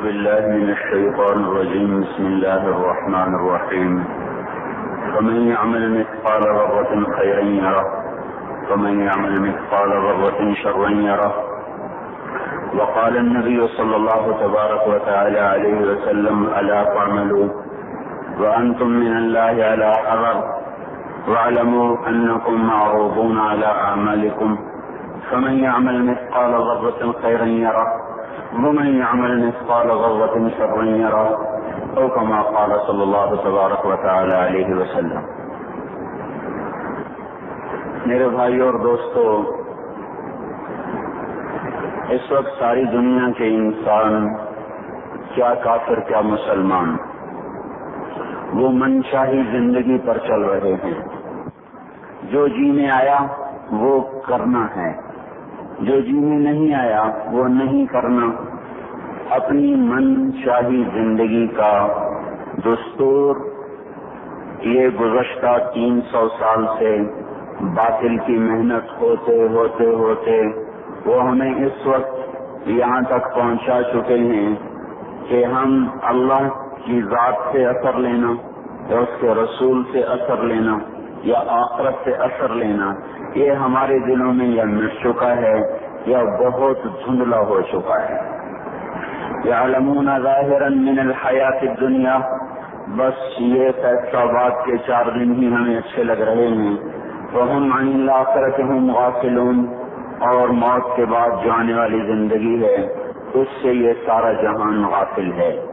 بالله من الشيطان الرجيم. بسم الله الرحمن الرحيم. فمن يعمل مثقال ذرة خيرا يره. ومن يعمل مثقال ذرة شرا يره. وقال النبي صلى الله تبارك وتعالى عليه وسلم، ألا تعملوا؟ وأنتم من الله على حذر. واعلموا أنكم معروضون على أعمالكم. فمن يعمل مثقال ذرة خيرا يره. ومن يعمل مثقال ذرة شرا يره أو كما قال صلى الله تبارك وتعالى عليه وسلم. میرے بھائی اور دوستو، اس وقت ساری دنیا کے انسان، کیا کافر، کیا مسلمان، وہ منشاہی زندگی پر چل رہے ہیں۔ جو جی میں آیا، وہ کرنا ہے۔ جو جی میں نہیں آیا وہ نہیں کرنا۔ اپنی من شاہی زندگی کا دستور۔ یہ گزشتہ تین سو سال سے باطل کی محنت ہوتے ہوتے ہوتے وہ ہمیں اس وقت یہاں تک پہنچا چکے ہیں کہ ہم اللہ کی ذات سے اثر لینا، یا اس کے رسول سے اثر لینا، یا آخرت سے اثر لینا۔ یہ ہمارے دلوں میں یا مٹ چکا ہے یا بہت دھندلا ہو چکا ہے۔ یا علمون ظاہر من الحیات دنیا بس یہ فیصلہ بات کے چار دن ہی ہمیں اچھے لگ رہے ہیں۔ تو ہم عن الآخرت ہم غافلون۔ اور موت کے بعد جو آنے والی زندگی ہے۔ اس سے یہ سارا جہان غافل ہے۔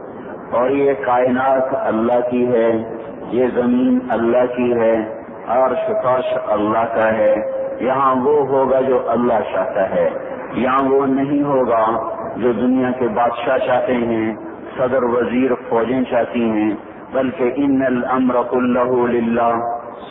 اور یہ کائنات اللہ کی ہے۔ یہ زمین اللہ کی ہے۔ اور شکاش اللہ کا ہے۔ یہاں وہ ہوگا جو اللہ چاہتا ہے۔ یہاں وہ نہیں ہوگا جو دنیا کے بادشاہ چاہتے ہیں، صدر وزیر فوجیں چاہتی ہیں۔ بلکہ ان الامر اللہ للہ،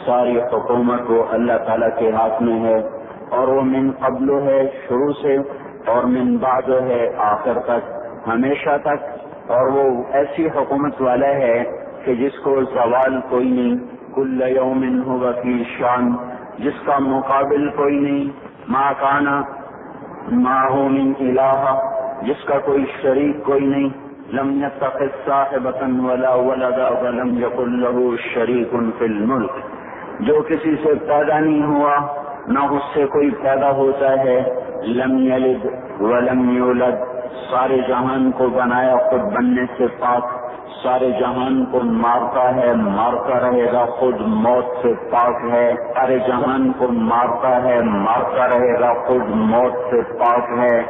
ساری حکومت وہ اللہ تعالیٰ کے ہاتھ میں ہے۔ اور وہ من قبل ہے شروع سے، اور من بعد ہے آخر تک، ہمیشہ تک۔ اور وہ ایسی حکومت والا ہے کہ جس کو زوال کوئی نہیں۔ کل یوم ہوگا کی شان جس کا مقابل کوئی نہیں ماں کانا ماں من الہ، جس کا کوئی شریک کوئی نہیں، لم يتخذ صاحبة ولا ولدا ولم يكن له شريك في الملك۔ جو کسی سے پیدا نہیں ہوا، نہ اس سے کوئی پیدا ہوتا ہے۔ لم یلد ولم یولد سارے جہان کو بنایا خود بننے سے پاک۔ سارے جہان کو مارتا ہے، مارتا رہے گا، خود موت سے پاک ہے۔ سارے جہان کو مارتا ہے، مارتا رہے گا، خود موت سے پاک ہے۔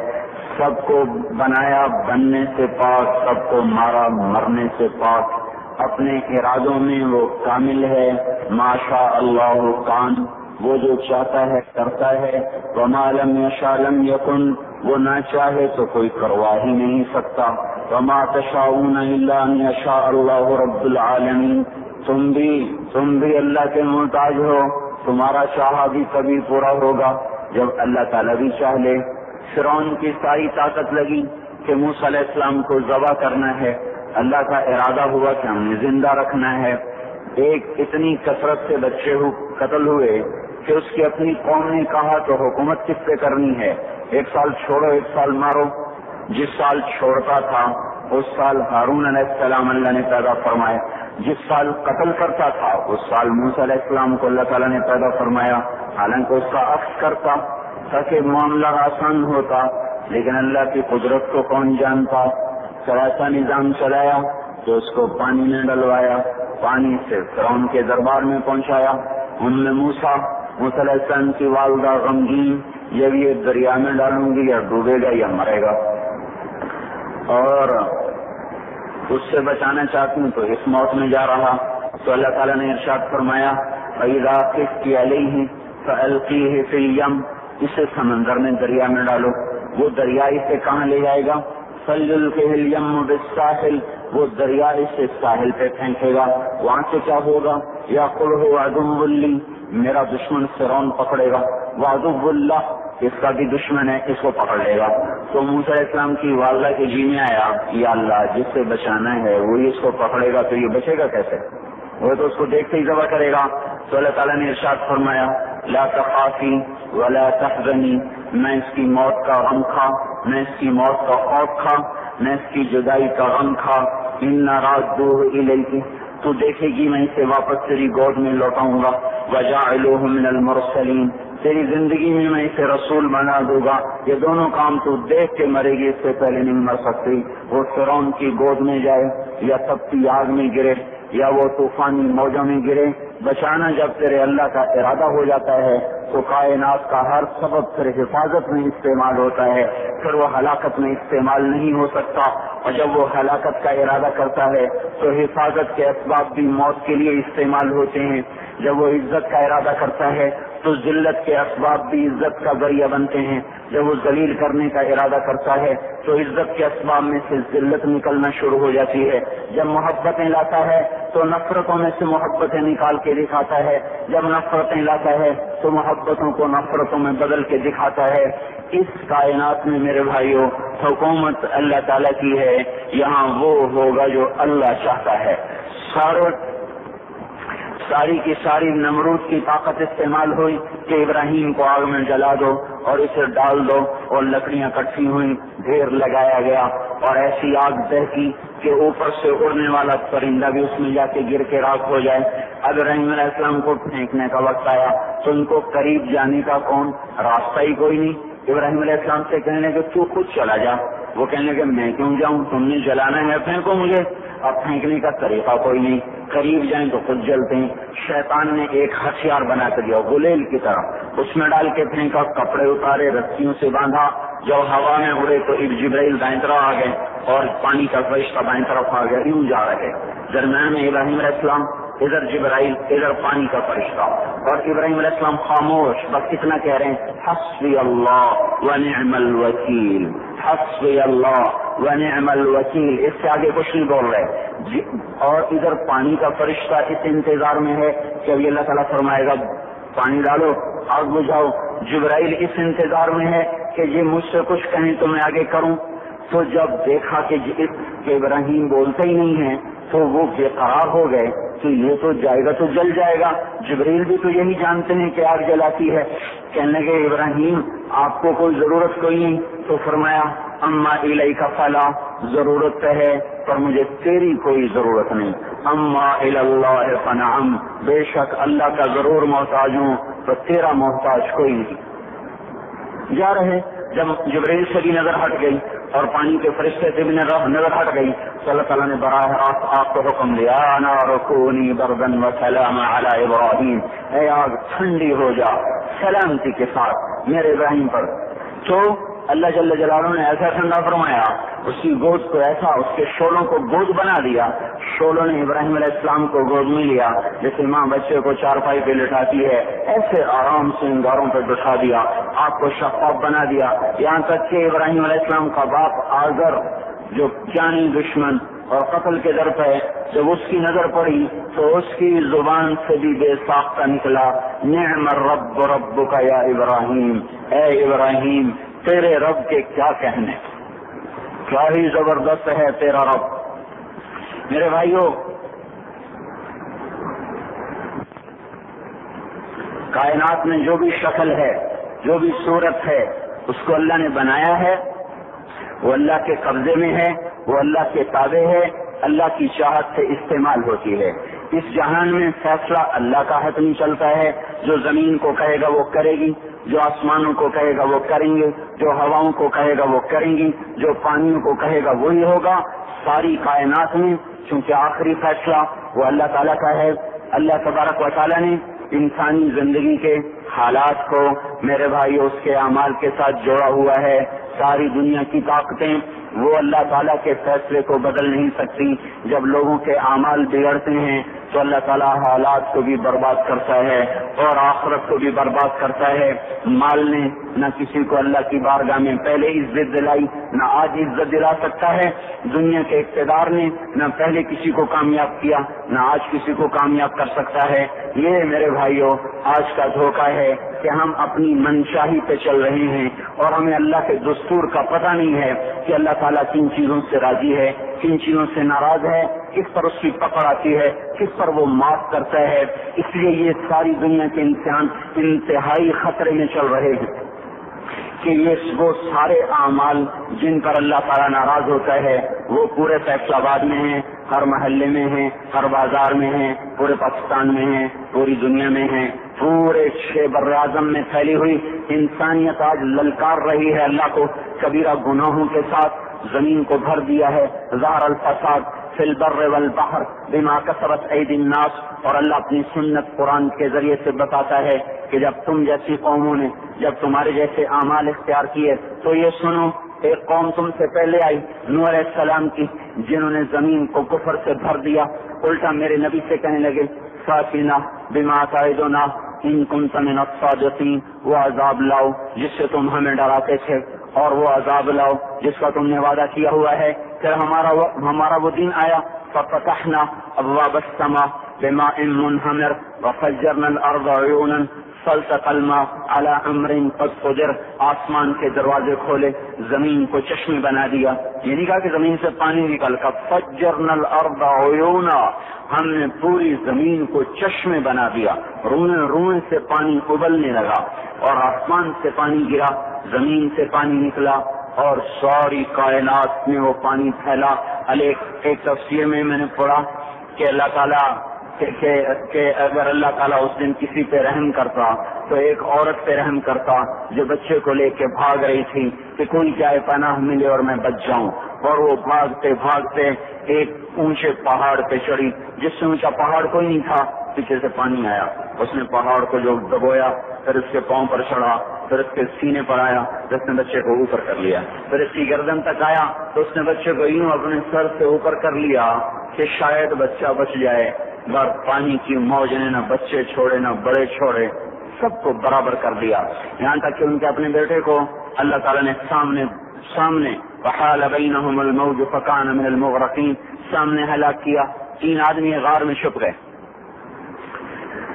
سب کو بنایا بننے سے پاک، سب کو مارا مرنے سے پاک۔ اپنے ارادوں میں وہ کامل ہے۔ ماشا اللہ کان۔ وہ جو چاہتا ہے، کرتا ہے۔ وہ معلوم یا شالم یقن وہ نہ چاہے تو کوئی کروا ہی نہیں سکتا۔ وما تشاؤون الا ان یشاء اللہ رب العالمین تم بھی تم بھی اللہ کے محتاج ہو. تمہارا چاہا بھی کبھی پورا ہوگا جب اللہ تعالیٰ بھی چاہ لے. فرعون کی ساری طاقت لگی کہ موسی علیہ السلام کو ذبح کرنا ہے. اللہ کا ارادہ ہوا کہ ہم نے زندہ رکھنا ہے. ایک اتنی کثرت سے بچے قتل ہوئے کہ اس کی اپنی قوم نے کہا تو حکومت کس پہ کرنی ہے؟ ایک سال چھوڑو، ایک سال مارو. جس سال چھوڑتا تھا، اس سال ہارون علیہ السلام اللہ نے پیدا فرمایا۔ جس سال قتل کرتا تھا، اس سال موسی علیہ السلام کو اللہ تعالیٰ نے پیدا فرمایا۔ حالانکہ اس کا عکس کرتا، تاکہ معاملہ آسان ہوتا، لیکن اللہ کی قدرت کو کون جانتا؟ ایسا نظام چلایا، تو اس کو پانی میں ڈلوایا، پانی سے فرون کے دربار میں پہنچایا۔ ان میں موسا علیہ السلام کی والدہ غمگین، یہ بھی دریا میں ڈالوں گی یا ڈوبے گا یا مرے گا۔ اور اس سے بچانا چاہتی ہوں تو اس موت میں جا رہا۔ تو اللہ تعالیٰ نے ارشاد فرمایا کی علیہ فلقی ہے فیم اسے سمندر میں دریا میں ڈالو۔ وہ دریا اسے کہاں لے جائے گا؟ فل کے ساحل وہ دریا سے ساحل پہ پھینکے گا۔ وہاں سے کیا ہوگا؟ یا کل ہو ادم میرا دشمن فرون پکڑے گا۔ وادب اللہ اس کا بھی دشمن ہے، اس کو پکڑ لے گا۔ تو موسیٰ اسلام کی والدہ کے جی میں آیا، یا اللہ، جس سے بچانا ہے، وہی اس کو پکڑے گا، تو یہ بچے گا کیسے؟ وہ تو اس کو دیکھتے ہی ذبح کرے گا۔ تو اللہ تعالیٰ نے ارشاد فرمایا، لا تخافی ولا تحزنی، میں اس کی موت کا غم کھا، میں اس کی موت کا خوف کھا نہ اس کی جدائی کا غم کھا۔ ان ناراض دو تو دیکھے گی، میں اسے واپس تیری گود میں لوٹاؤں گا۔ وجہ من المرسلین تیری زندگی میں میں اسے رسول بنا دوں گا۔ یہ دونوں کام تو دیکھ کے مرے گی، اس سے پہلے نہیں مر سکتی۔ وہ فرون کی گود میں جائے یا تپتی آگ میں گرے یا وہ طوفانی موجوں میں گرے۔ بچانا جب تیرے اللہ کا ارادہ ہو جاتا ہے، تو کائنات کا ہر سبب پھر حفاظت میں استعمال ہوتا ہے۔ پھر وہ ہلاکت میں استعمال نہیں ہو سکتا۔ اور جب وہ ہلاکت کا ارادہ کرتا ہے، تو حفاظت کے اسباب بھی موت کے لیے استعمال ہوتے ہیں۔ جب وہ عزت کا ارادہ کرتا ہے تو ذلت کے اسباب بھی عزت کا ذریعہ بنتے ہیں۔ جب وہ ذلیل کرنے کا ارادہ کرتا ہے، تو عزت کے اسباب میں سے ذلت نکلنا شروع ہو جاتی ہے۔ جب محبتیں لاتا ہے، تو نفرتوں میں سے محبتیں نکال کے دکھاتا ہے۔ جب نفرتیں لاتا ہے، تو محبتوں کو نفرتوں میں بدل کے دکھاتا ہے۔ اس کائنات میں میرے بھائیوں، حکومت اللہ تعالیٰ کی ہے۔ یہاں وہ ہوگا جو اللہ چاہتا ہے۔ سارے ساری کی ساری نمرود کی طاقت استعمال ہوئی کہ ابراہیم کو آگ میں جلا دو اور اسے ڈال دو اور لکڑیاں کٹھی ہوئی ڈھیر لگایا گیا اور ایسی آگ دہتی کہ اوپر سے اڑنے والا پرندہ بھی اس میں جا کے گر کے راک ہو جائے۔ اب رحیم علیہ السلام کو پھینکنے کا وقت آیا۔ تو ان کو قریب جانے کا کون؟ راستہ ہی کوئی نہیں۔ ابراہیم علیہ السلام سے کہنے کہ تو خود چلا جا۔ وہ کہنے کہ میں کیوں جاؤں؟ تم نے جلانا ہے، پھینکو مجھے۔ اب پھینکنے کا طریقہ کوئی نہیں۔ قریب جائیں تو خود جلتے ہیں۔ شیطان نے ایک ہتھیار بنا کر دیا، گلیل کی طرح۔ اس میں ڈال کے پھینکا، کپڑے اتارے، رسیوں سے باندھا۔ جب ہوا میں اڑے تو ایک جبرائیل دائیں طرف آ گئے اور پانی کا فرشتہ بائیں طرف آ گیا، یوں جا رہے۔ درمیان میں ابراہیم علیہ السلام ادھر جبرائیل، ادھر پانی کا فرشتہ۔ اور ابراہیم علیہ السلام خاموش، بس کتنا کہہ رہے ہیں، حسبی اللہ و الوکیل، حسبی اللہ و نعم الوکیل۔ اس سے آگے کچھ نہیں بول رہے۔ جی اور ادھر پانی کا فرشتہ اس انتظار میں ہے کہ ابھی اللہ تعالیٰ فرمائے گا، پانی ڈالو، آگ بجھاؤ۔ جبرائیل اس انتظار میں ہے کہ یہ مجھ سے کچھ کہیں تو میں آگے کروں۔ تو جب دیکھا کہ جی، ابراہیم بولتے ہی نہیں ہیں تو وہ بے قرار ہو گئے تو یہ تو جائے گا تو جل جائے گا۔ جبریل بھی تو یہی جانتے ہیں کہ آگ جلاتی ہے۔ کہنے کے ابراہیم، آپ کو کوئی ضرورت کوئی نہیں۔ تو فرمایا، اما الہی کا فلا، ضرورت ہے، پر مجھے تیری کوئی ضرورت نہیں۔ اما اللہ فنعم، بے شک اللہ کا ضرور محتاج ہوں تو تیرا محتاج کوئی نہیں۔ جا رہے۔ جب جبریل سے بھی نظر ہٹ گئی اور پانی کے فرشتے سے بھی نظر ہٹ گئی، تو اللہ تعالیٰ نے براہ راست آپ کو حکم دیا رکونی بردن و سلام ابراہیم. اے آگ، ٹھنڈی ہو جا، سلامتی کے ساتھ میرے ابراہیم پر۔ تو اللہ جل جلالوں نے ایسا ٹھنڈا فرمایا، اس کی گود کو ایسا، اس کے شولوں کو گود بنا دیا۔ شولوں نے ابراہیم علیہ السلام کو گود میں لیا جیسے ماں بچے کو چار پائی پہ لٹاتی ہے، ایسے آرام سے ان گاروں پہ بٹھا دیا، آپ کو شفاف بنا دیا۔ یہاں تک کہ ابراہیم علیہ السلام کا باپ آگر، جو جانی دشمن اور قتل کے در پہ جب اس کی نظر پڑی، تو اس کی زبان سے بھی بے ساختہ نکلا۔ نعم رب رب کا یا ابراہیم۔ اے ابراہیم تیرے رب کے کیا کہنے؟ کیا ہی زبردست ہے تیرا رب؟ میرے بھائیوں کائنات میں جو بھی شکل ہے، جو بھی صورت ہے، اس کو اللہ نے بنایا ہے۔ وہ اللہ کے قبضے میں ہے، وہ اللہ کے تابع ہے، اللہ کی چاہت سے استعمال ہوتی ہے۔ اس جہان میں فیصلہ اللہ کا حق نہیں چلتا ہے۔ جو زمین کو کہے گا، وہ کرے گی۔ جو آسمانوں کو کہے گا وہ کریں گے، جو ہواؤں کو کہے گا وہ کریں گی جو پانیوں کو کہے گا وہی ہوگا۔ ساری کائنات میں، چونکہ آخری فیصلہ وہ اللہ تعالیٰ کا ہے۔ اللہ تبارک و تعالیٰ نے انسانی زندگی کے حالات کو میرے بھائی اس کے اعمال کے ساتھ جوڑا ہوا ہے۔ ساری دنیا کی طاقتیں وہ اللہ تعالیٰ کے فیصلے کو بدل نہیں سکتی۔ جب لوگوں کے اعمال بگڑتے ہیں، تو اللہ تعالیٰ حالات کو بھی برباد کرتا ہے اور آخرت کو بھی برباد کرتا ہے۔ مال نے نہ کسی کو اللہ کی بارگاہ میں پہلے عزت دلائی، نہ آج عزت دلا سکتا ہے۔ دنیا کے اقتدار نے نہ پہلے کسی کو کامیاب کیا، نہ آج کسی کو کامیاب کر سکتا ہے۔ یہ میرے بھائیوں آج کا دھوکہ ہے۔ کہ ہم اپنی منشاہی پہ چل رہے ہیں اور ہمیں اللہ کے دستور کا پتہ نہیں ہے کہ اللہ تعالیٰ کن چیزوں سے راضی ہے، کن چیزوں سے ناراض ہے، کس پر اس کی پکڑ آتی ہے، کس پر وہ معاف کرتا ہے۔ اس لیے یہ ساری دنیا کے انسان انتہائی خطرے میں چل رہے ہیں کہ یہ وہ سارے اعمال جن پر اللہ تعالیٰ ناراض ہوتا ہے، وہ پورے فیصلہ آباد میں ہیں، ہر محلے میں ہیں، ہر بازار میں ہیں، پورے پاکستان میں ہیں، پوری دنیا میں ہیں۔ پورے چھ بر اعظم میں پھیلی ہوئی انسانیت آج للکار رہی ہے اللہ کو کبیرہ گناہوں کے ساتھ زمین کو بھر دیا ہے۔ زہر الفساد فی البر والبحر بما کثرت عید الناس۔ اور اللہ اپنی سنت قرآن کے ذریعے سے بتاتا ہے کہ جب تم جیسی قوموں نے جب تمہارے جیسے اعمال اختیار کیے تو یہ سنو، ایک قوم تم سے پہلے آئی نور علیہ السلام کی، جنہوں نے زمین کو کفر سے بھر دیا۔ الٹا میرے نبی سے کہنے لگے ساتینا بما تعیدنا ان کن تمن الصادقین، وہ عذاب لاؤ جس سے تم ہمیں ڈراتے تھے اور وہ عذاب لاؤ جس کا تم نے وعدہ کیا ہوا ہے۔ پھر ہمارا وہ ہمارا وہ دن آیا۔ فتحنا ابواب السماء بماء منهمر وفجرنا الارض عيونا فلتق الماء على امر قد قدر آسمان کے دروازے کھولے، زمین کو چشمے بنا دیا۔ یہ نہیں کہا کہ زمین سے پانی نکل کر فجرنا الارض عيونا۔ ہم نے پوری زمین کو چشمے بنا دیا۔ روئیں روئیں سے پانی ابلنے لگا اور آسمان سے پانی گرا، زمین سے پانی نکلا اور ساری کائنات میں وہ پانی پھیلا۔ ایک تفسیر میں میں نے پڑھا کہ اللہ تعالیٰ کہ اگر اللہ تعالیٰ اس دن کسی پہ رحم کرتا، تو ایک عورت پہ رحم کرتا جو بچے کو لے کے بھاگ رہی تھی کہ کوئی چاہے پناہ ملے اور میں بچ جاؤں۔ اور وہ بھاگتے بھاگتے ایک اونچے پہاڑ پہ چڑھی، جس سے اونچا پہاڑ کوئی نہیں تھا، پیچھے سے پانی آیا۔ اس نے پہاڑ کو جو دبویا، پھر اس کے پاؤں پر چڑھا، پھر اس کے سینے پر آیا جس نے بچے کو اوپر کر لیا۔ پھر اس کی گردن تک آیا، تو اس نے بچے کو یوں اپنے سر سے اوپر کر لیا۔ کہ شاید بچہ بچ جائے بار پانی کی موج نے نہ بچے چھوڑے، نہ بڑے چھوڑے، سب کو برابر کر دیا۔ یہاں تک کہ ان کے اپنے بیٹے کو اللہ تعالیٰ نے سامنے سامنے، وحال بینہم الموج فکان من المغرقین سامنے ہلاک کیا، تین آدمی غار میں چھپ گئے۔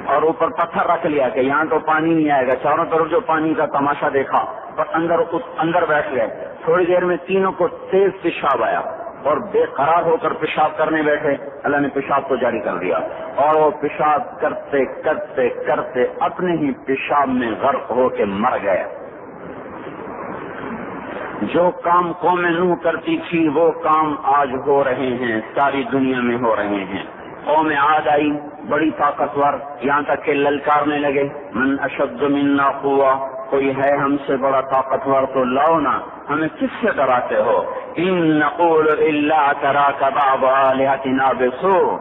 اور اوپر پتھر رکھ لیا کہ یہاں تو پانی نہیں آئے گا۔ چاروں طرف جو پانی کا تماشا دیکھا اور اندر اندر بیٹھ گئے۔ تھوڑی دیر میں تینوں کو تیز پیشاب آیا۔ اور بے قرار ہو کر پیشاب کرنے بیٹھے۔ اللہ نے پیشاب کو جاری کر دیا۔ اور وہ پیشاب کرتے کرتے کرتے اپنے ہی پیشاب میں غرق ہو کے مر گئے۔ جو کام قوم نو کرتی تھی، وہ کام آج ہو رہے ہیں۔ ساری دنیا میں ہو رہے ہیں۔ قوم عاد آئی، بڑی طاقتور۔ یہاں تک کہ للکارنے لگے۔ من اشد منا قوا کوئی ہے ہم سے بڑا طاقتور تو لاؤ نا، ہمیں کس سے ڈراتے ہو؟ ان نقول اللہ کرا کباب بسو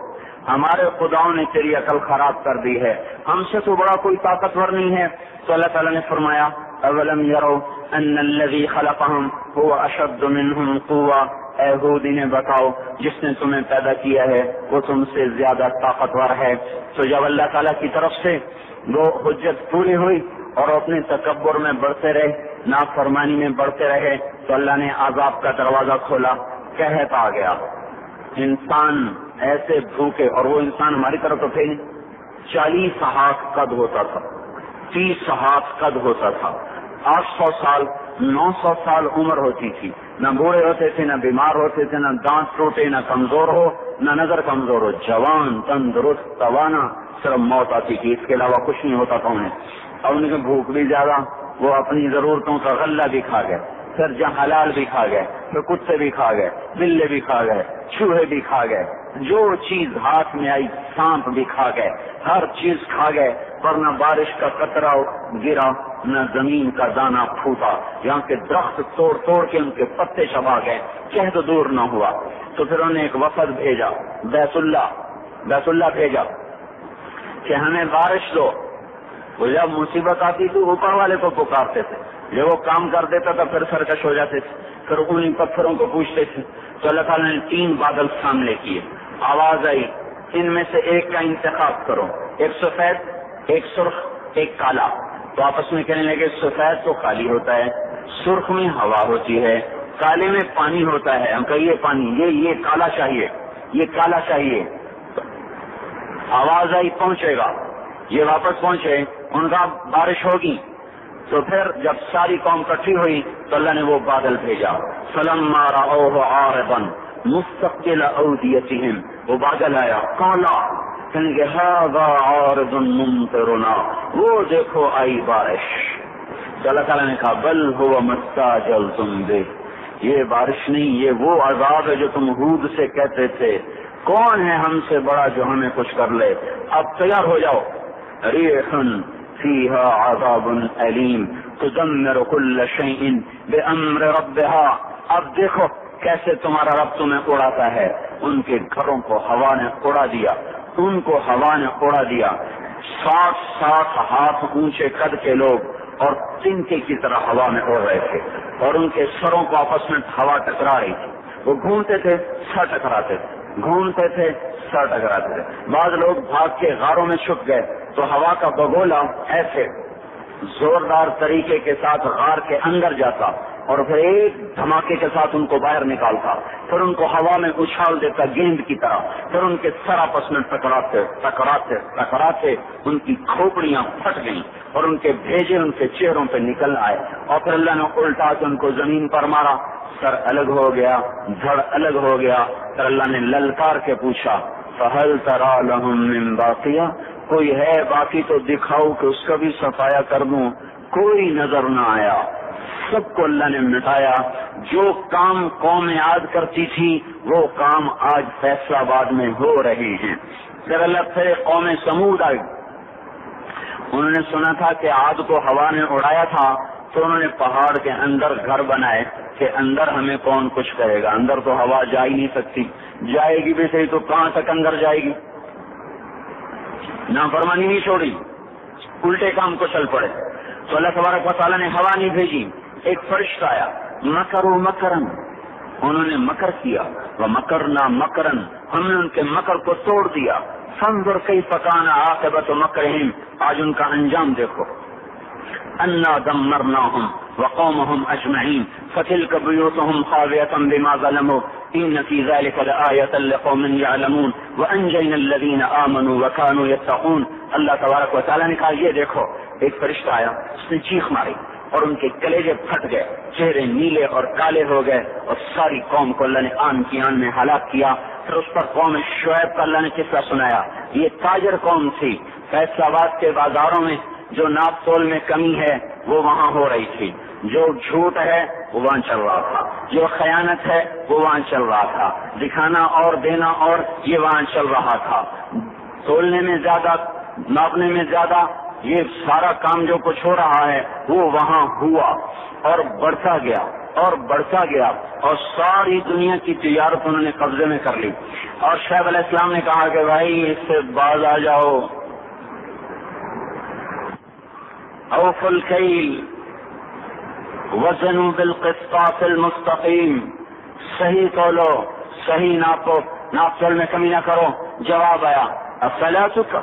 ہمارے خداؤں نے تیری عقل خراب کر دی ہے۔ ہم سے تو بڑا کوئی طاقتور نہیں ہے۔ تو اللہ تعالیٰ نے فرمایا، اولم یرو ان الذي خلقهم هو اشد منهم قوه اے نے بتاؤ، جس نے تمہیں پیدا کیا ہے، وہ تم سے زیادہ طاقتور ہے۔ تو جب اللہ تعالیٰ کی طرف سے وہ حجت پوری ہوئی اور اپنے تکبر میں بڑھتے رہے، نافرمانی میں بڑھتے رہے، تو اللہ نے عذاب کا دروازہ کھولا کہتا آ گیا۔ انسان ایسے بھوکے، اور وہ انسان ہماری طرف تو تھے چالیس ہاتھ قد ہوتا تھا، تیس ہاتھ قد ہوتا تھا۔ آٹھ سو سال، نو سو سال عمر ہوتی تھی۔ نہ بوڑھے ہوتے تھے، نہ بیمار ہوتے تھے، نہ دانت ٹوٹے، نہ کمزور ہو، نہ نظر کمزور ہو۔ جوان، تندرست، توانا، صرف موت آتی تھی۔ اس کے علاوہ کچھ نہیں ہوتا تھا انہیں۔ اور ان کی بھوک بھی زیادہ، وہ اپنی ضرورتوں کا غلہ بھی کھا گئے پھر جہاں حلال بھی کھا گئے پھر کتے بھی کھا گئے، بلے بھی کھا گئے، چوہے بھی کھا گئے، جو چیز ہاتھ میں آئی، سانپ بھی کھا گئے، ہر چیز کھا گئے، پر نہ بارش کا قطرہ گرا، نہ زمین کا دانا پھوٹا، یہاں کے درخت توڑ توڑ کے ان کے پتے چبا گئے چہد دور نہ ہوا۔ تو پھر انہوں نے ایک وفد بھیجا، بیت اللہ بیت اللہ بھیجا کہ ہمیں بارش دو۔ وہ جب مصیبت آتی تھی اوپر والے کو پکارتے تھے۔ جب وہ کام کر دیتا تھا پھر سرکش ہو جاتے تھے۔ پھر انہیں پتھروں کو پوچھتے تھے۔ تو اللہ تعالیٰ نے تین بادل سامنے کیے۔ آواز آئی، ان میں سے ایک کا انتخاب کرو۔ ایک سفید، ایک سرخ، ایک کالا۔ تو آپس میں کہنے لگے، سفید تو خالی ہوتا ہے، سرخ میں ہوا ہوتی ہے، کالے میں پانی ہوتا ہے۔ ہم کہیے، پانی، یہ یہ کالا چاہیے، یہ کالا چاہیے۔ آواز آئی، پہنچے گا۔ یہ واپس پہنچے، ان کا بارش ہوگی۔ تو پھر جب ساری قوم کٹھی ہوئی، تو اللہ نے وہ بادل بھیجا۔ سلم مارا او بن مستقل اودیتہم وہ بادل آیا کالا کہیں گے وہ دیکھو، آئی بارش۔ تو اللہ تعالیٰ نے کہا، بل ہوا مستا جل تم دے یہ بارش نہیں، یہ وہ عذاب ہے جو تم حود سے کہتے تھے۔ کون ہے ہم سے بڑا جو ہمیں کچھ کر لے؟ اب تیار ہو جاؤ۔ ریحن فیہا عذاب علیم تدمر کل شیئن بے امر ربها. اب دیکھو کیسے تمہارا رب تمہیں اڑاتا ہے. ان کے گھروں کو ہوا نے اڑا دیا. ان کو ہوا نے اڑا دیا. سات سات ہاتھ اونچے قد کے لوگ اور تنکے کی طرح ہوا میں اڑ رہے تھے اور ان کے سروں کو آپس میں ہوا ٹکرا رہی تھی. وہ گھومتے تھے، سر ٹکراتے تھے. گھومتے تھے سر ٹکراتے تھے۔ بعض لوگ بھاگ کے غاروں میں چھپ گئے۔ تو ہوا کا بگولا ایسے زوردار طریقے کے ساتھ غار کے اندر جاتا اور پھر ایک دھماکے کے ساتھ ان کو باہر نکالتا۔ پھر ان کو ہوا میں اچھال دیتا گیند کی طرح۔ پھر ان کے سر آپس میں ٹکراتے ٹکراتے ٹکراتے ان کی کھوپڑیاں پھٹ گئیں اور ان کے بھیجے، ان کے چہروں پہ نکل آئے۔ اور پھر اللہ نے الٹا کے ان کو زمین پر مارا۔ سر الگ ہو گیا، دھڑ الگ ہو گیا۔ پھر اللہ نے للکار کے پوچھا فہل ترا لہم باقیہ کوئی ہے باقی تو دکھاؤ کہ اس کا بھی صفایا کر دوں۔ کوئی نظر نہ آیا۔ سب کو اللہ نے مٹایا۔ جو کام قوم یاد کرتی تھی، وہ کام آج فیصلہ آباد میں ہو رہے ہیں۔ پھر اللہ پھر قوم سمود آئی انہوں نے سنا تھا کہ آد کو ہوا نے اڑایا تھا، تو انہوں نے پہاڑ کے اندر گھر بنائے کہ اندر ہمیں کون کچھ کہے گا۔ اندر تو ہوا جا ہی نہیں سکتی۔ جائے گی بھی صحیح تو کہاں تک اندر جائے گی؟ نہ فرمانی نہیں چھوڑی۔ الٹے کام کو چل پڑے۔ تو اللہ تبارک و تعالیٰ نے ہوا نہیں بھیجی۔ ایک فرشت آیا۔ مکر و مکرن۔ انہوں نے مکر کیا۔ وہ مکر نہ مکرن۔ ہم نے ان کے مکر کو توڑ دیا۔ فنظر کئی پکانا آقبت و مکرہم۔ آج ان کا انجام دیکھو۔ انا دمرناهم وقومهم اجمعين فتلك بيوتهم خاوية بما ظلموا ان في ذلك لآية لقوم يعلمون. وانجينا الذين آمنوا وكانوا يتقون. اللہ تبارک و تعالی نے کہا، یہ دیکھو، ایک فرشتہ آیا، اس نے چیخ ماری اور ان کے کلیجے پھٹ گئے، چہرے نیلے اور کالے ہو گئے اور ساری قوم کو اللہ نے آن کی آن میں ہلاک کیا۔ پھر اس پر قوم شعیب کا اللہ نے قصہ سنایا۔ یہ تاجر قوم تھی۔ فیصلہ آباد کے بازاروں میں جو ناپ تول میں کمی ہے، وہ وہاں ہو رہی تھی۔ جو جھوٹ ہے وہ وہاں چل رہا تھا۔ جو خیانت ہے وہ وہاں چل رہا تھا۔ دکھانا اور دینا اور یہ وہاں چل رہا تھا۔ تولنے میں زیادہ، ناپنے میں زیادہ یہ سارا کام جو کچھ ہو رہا ہے وہ وہاں ہوا اور بڑھتا گیا اور بڑھتا گیا اور ساری دنیا کی تجارت انہوں نے قبضے میں کر لی۔ اور شیب علیہ السلام نے کہا کہ بھائی اس سے باز آ جاؤ۔ اوف الکیل وزن بالقسطاس المستقیم صحیح تولو صحیح ناپو ناپ تول میں کمی نہ کرو. جواب آیا، افلاطک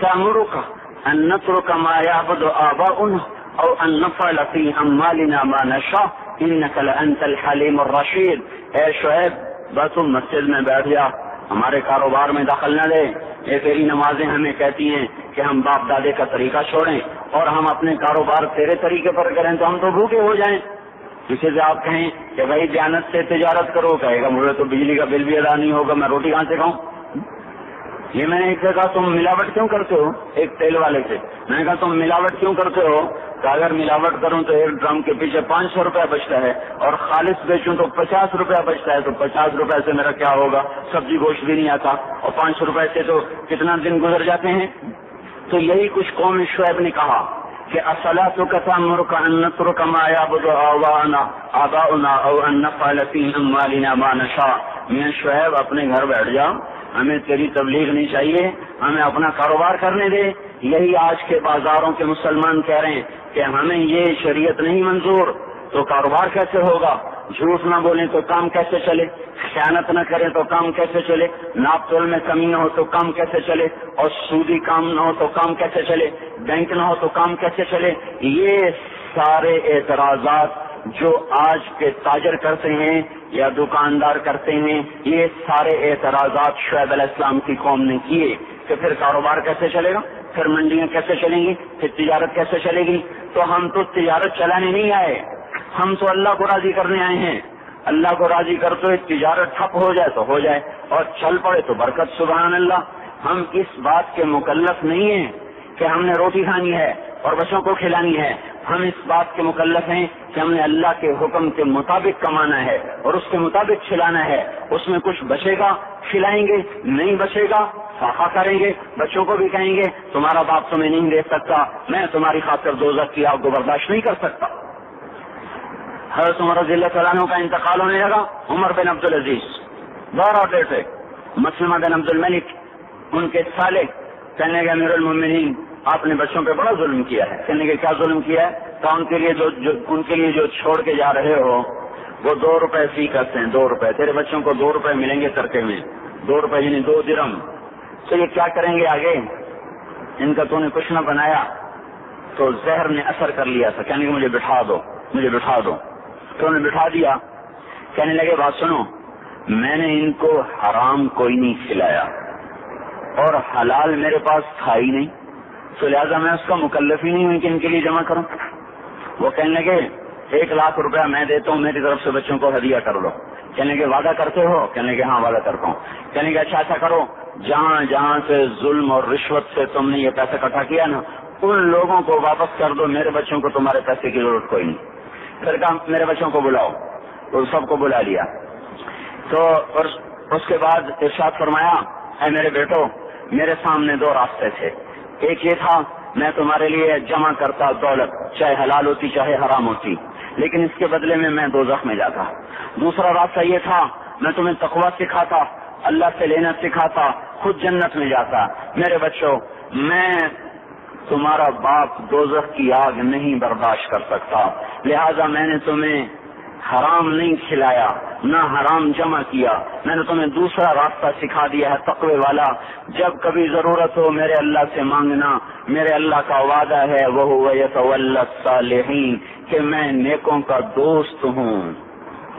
سامرک ان نترک ما يعبد آباؤنا او ان نفعل في اموالنا ما نشاء. انك لانت الحليم الرشید. اے شعیب بس تم مسجد میں بیٹھ جا۔ ہمارے کاروبار میں دخل نہ دے یہ تیری نمازیں ہمیں کہتی ہیں کہ ہم باپ دادے کا طریقہ چھوڑیں اور ہم اپنے کاروبار تیرے طریقے پر کریں تو ہم تو بھوکے ہو جائیں۔ کسی سے آپ کہیں کہ بھائی دیانت سے تجارت کرو، کہے گا مجھے تو بجلی کا بل بھی ادا نہیں ہوگا، میں روٹی کہاں سے کھاؤں؟ یہ میں نے ایک سے کہا تم ملاوٹ کیوں کرتے ہو؟ ایک تیل والے سے۔ میں نے کہا تم ملاوٹ کیوں کرتے ہو؟ کہ اگر ملاوٹ کروں تو ایک ڈرم کے پیچھے پانچ سو روپیہ بچتا ہے اور خالص بیچوں تو پچاس روپیہ بچتا ہے تو پچاس روپے سے میرا کیا ہوگا؟ سبزی گوشت بھی نہیں آتا اور پانچ سو روپئے سے تو کتنا دن گزر جاتے ہیں؟ تو یہی کچھ قوم شعیب نے کہا کہ اصلا تو کتا مرک انتر کمایا آبا او ان میں شعیب اپنے گھر بیٹھ جاؤ ہمیں تیری تبلیغ نہیں چاہیے، ہمیں اپنا کاروبار کرنے دے۔ یہی آج کے بازاروں کے مسلمان کہہ رہے ہیں۔ کہ ہمیں یہ شریعت نہیں منظور، تو کاروبار کیسے ہوگا؟ جھوٹ نہ بولیں تو کام کیسے چلے؟ خیانت نہ کریں تو کام کیسے چلے؟ ناپ تول میں کمی نہ ہو تو کام کیسے چلے؟ اور سودی کام نہ ہو تو کام کیسے چلے؟ بینک نہ ہو تو کام کیسے چلے؟ یہ سارے اعتراضات جو آج کے تاجر کرتے ہیں یا دکاندار کرتے ہیں، یہ سارے اعتراضات شعیب علیہ السلام کی قوم نے کیے کہ پھر کاروبار کیسے چلے گا؟ پھر منڈیاں کیسے چلیں گی؟ پھر تجارت کیسے چلے گی؟ تو ہم تو تجارت چلانے نہیں آئے۔ ہم تو اللہ کو راضی کرنے آئے ہیں۔ اللہ کو راضی کر تو تجارت ٹھپ ہو جائے تو ہو جائے اور چل پڑے تو برکت، سبحان اللہ۔ ہم اس بات کے مکلف نہیں ہیں کہ ہم نے روٹی کھانی ہے اور بچوں کو کھلانی ہے۔ ہم اس بات کے مکلف ہیں کہ ہم نے اللہ کے حکم کے مطابق کمانا ہے اور اس کے مطابق کھلانا ہے۔ اس میں کچھ بچے گا، کھلائیں گے، نہیں بچے گا۔ فاقا کریں گے بچوں کو بھی کہیں گے تمہارا باپ تمہیں نہیں دے سکتا میں تمہاری خاطر دو کی آگ کو برداشت نہیں کر سکتا۔ حضرت عمر رضی اللہ تعالیٰ کا انتقال ہونے لگا عمر بن عبد العزیز۔ دور اور ڈیٹ مسلمہ بن عبد الملک ان کے سالے کہنے کے امیر المومنین آپ نے بچوں پہ بڑا ظلم کیا ہے۔ کہنے کے کیا ظلم کیا ہے؟ تو ان کے لیے جو, جو ان کے لیے جو چھوڑ کے جا رہے ہو وہ دو روپے فی کرتے ہیں دو روپے۔ تیرے بچوں کو دو روپے ملیں گے ترکے میں۔ دو روپے یعنی دو درم۔ تو یہ کیا کریں گے آگے؟ ان کا تو نے کچھ نہ بنایا تو زہر نے اثر کر لیا تھا، کہنے کہ مجھے بٹھا دو، مجھے بٹھا دو۔ تو انہوں نے بٹھا دیا، کہنے لگے بات سنو، میں نے ان کو حرام کوئی نہیں کھلایا اور حلال میرے پاس تھا ہی نہیں۔ تو لہٰذا میں اس کا مکلف ہی نہیں ہوں کہ ان کے لیے جمع کروں۔ وہ کہنے لگے، ایک لاکھ روپیہ میں دیتا ہوں، میری طرف سے بچوں کو ہدیہ کر لو۔ کہنے کے وعدہ کرتے ہو، کہنے کے ہاں وعدہ کرتا ہوں۔ کہنے کے اچھا اچھا کرو، جہاں جہاں سے ظلم اور رشوت سے تم نے یہ پیسہ اکٹھا کیا نا، ان لوگوں کو واپس کر دو، میرے بچوں کو تمہارے پیسے کی ضرورت کوئی نہیں۔ پھر کہا، میرے بچوں کو بلاؤ۔ تو سب کو بلا لیا۔ تو اس کے بعد ارشاد فرمایا، اے میرے بیٹو، میرے سامنے دو راستے تھے۔ ایک یہ تھا، میں تمہارے لیے جمع کرتا دولت، چاہے حلال ہوتی، چاہے حرام ہوتی۔ لیکن اس کے بدلے میں میں دو میں جاتا۔ دوسرا راستہ یہ تھا، میں تمہیں تقوا سکھاتا، اللہ سے لینا سکھاتا، خود جنت میں جاتا۔ میرے بچوں، میں تمہارا باپ دوزخ کی آگ نہیں برداشت کر سکتا۔ لہذا میں نے تمہیں حرام نہیں کھلایا، نہ حرام جمع کیا۔ میں نے تمہیں دوسرا راستہ سکھا دیا ہے، تقوی والا۔ جب کبھی ضرورت ہو میرے اللہ سے مانگنا، میرے اللہ کا وعدہ ہے وہ کہ میں نیکوں کا دوست ہوں،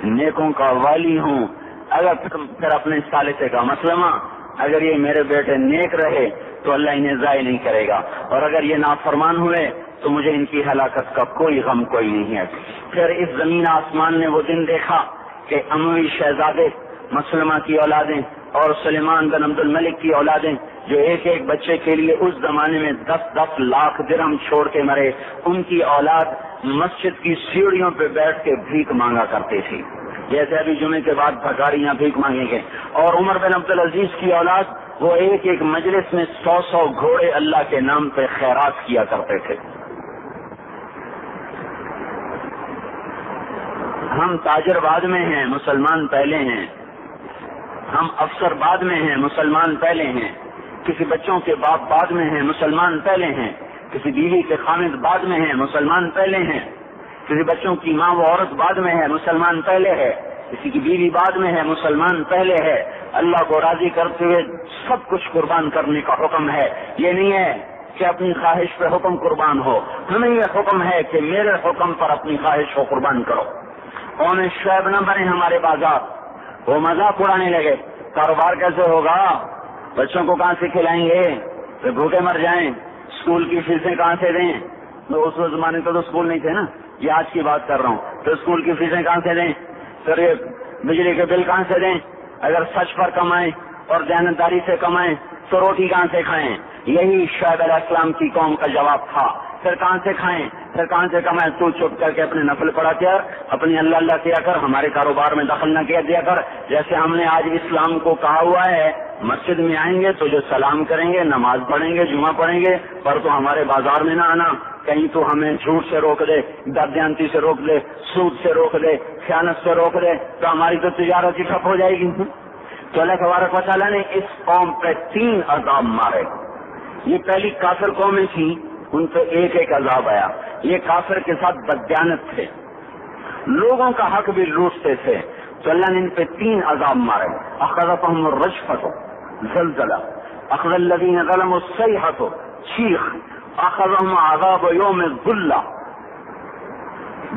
نیکوں کا والی ہوں۔ اگر پھر اپنے سالے سے کا مسلمہ، اگر یہ میرے بیٹے نیک رہے تو اللہ انہیں ضائع نہیں کرے گا۔ اور اگر یہ نافرمان ہوئے تو مجھے ان کی ہلاکت کا کوئی غم کوئی نہیں ہے۔ پھر اس زمین آسمان نے وہ دن دیکھا کہ اموی شہزادے، مسلمہ کی اولادیں اور سلیمان بن عبد الملک کی اولادیں جو ایک ایک بچے کے لیے اس زمانے میں دس دس لاکھ درم چھوڑ کے مرے، ان کی اولاد مسجد کی سیڑھیوں پہ بیٹھ کے بھیک مانگا کرتے تھے۔ جیسے ابھی جمعے کے بعد بھگاڑیاں بھیک مانگیں گے۔ اور عمر بن عبد العزیز کی اولاد، وہ ایک ایک مجلس میں سو سو گھوڑے اللہ کے نام پہ خیرات کیا کرتے تھے۔ ہم تاجر بعد میں ہیں، مسلمان پہلے ہیں۔ ہم افسر بعد میں ہیں، مسلمان پہلے ہیں۔ کسی بچوں کے باپ بعد میں ہیں، مسلمان پہلے ہیں۔ کسی بیوی کے خامد بعد میں ہیں، مسلمان پہلے ہیں۔ کسی بچوں کی ماں و عورت بعد میں ہے مسلمان پہلے ہے۔ کسی کی بیوی بعد میں ہے، مسلمان پہلے ہے۔ اللہ کو راضی کرتے ہوئے سب کچھ قربان کرنے کا حکم ہے۔ یہ نہیں ہے کہ اپنی خواہش پہ حکم قربان ہو۔ ہمیں یہ حکم ہے کہ میرے حکم پر اپنی خواہش کو قربان کرو۔ قوم شعیب نہ بنے ہمارے بازار۔ وہ مذاق اڑانے لگے۔ کاروبار کیسے ہوگا؟ بچوں کو کہاں سے کھلائیں گے؟ پھر بھوکے مر جائیں۔ اسکول کی فیسیں کہاں سے دیں؟ تو اس زمانے تو اسکول نہیں تھے نا۔ یہ آج کی بات کر رہا ہوں۔ تو اسکول کی فیسیں کہاں سے دیں؟ پھر یہ بجلی کے بل کہاں سے دیں؟ اگر سچ پر کمائیں اور دیانتداری سے کمائیں، تو روٹی کہاں سے کھائیں؟ یہی شعیب علیہ السلام کی قوم کا جواب تھا۔ پھر کہاں سے کھائیں۔ پھر کہاں سے کمائیں تو چپ کر کے اپنے نفل پڑا کیا، اپنی اللہ اللہ کیا کر، ہمارے کاروبار میں دخل نہ کیا دیا کر۔ جیسے ہم نے آج اسلام کو کہا ہوا ہے، مسجد میں آئیں گے تو جو سلام کریں گے، نماز پڑھیں گے، جمعہ پڑھیں گے، پر تو ہمارے بازار میں نہ آنا۔ کہیں تو ہمیں جھوٹ سے روک دے دردیانتی سے روک دے، سود سے روک دے، خیانت سے روک دے، تو ہماری تو تجارت ہی ٹھپ ہو جائے گی۔ تو اللہ تبارک و نے اس قوم پہ تین عذاب مارے۔ یہ پہلی کافر قومیں تھیں۔ ان پہ ایک ایک عذاب آیا یہ کافر کے ساتھ بدیانت تھے۔ لوگوں کا حق بھی لوٹتے تھے۔ تو اللہ نے ان پہ تین عذاب مارے۔ اخذفہم الرجفت زلزلہ۔ اخذ الذین ظلموا السیحت چیخ۔ اخذہم عذاب یوم الظلہ۔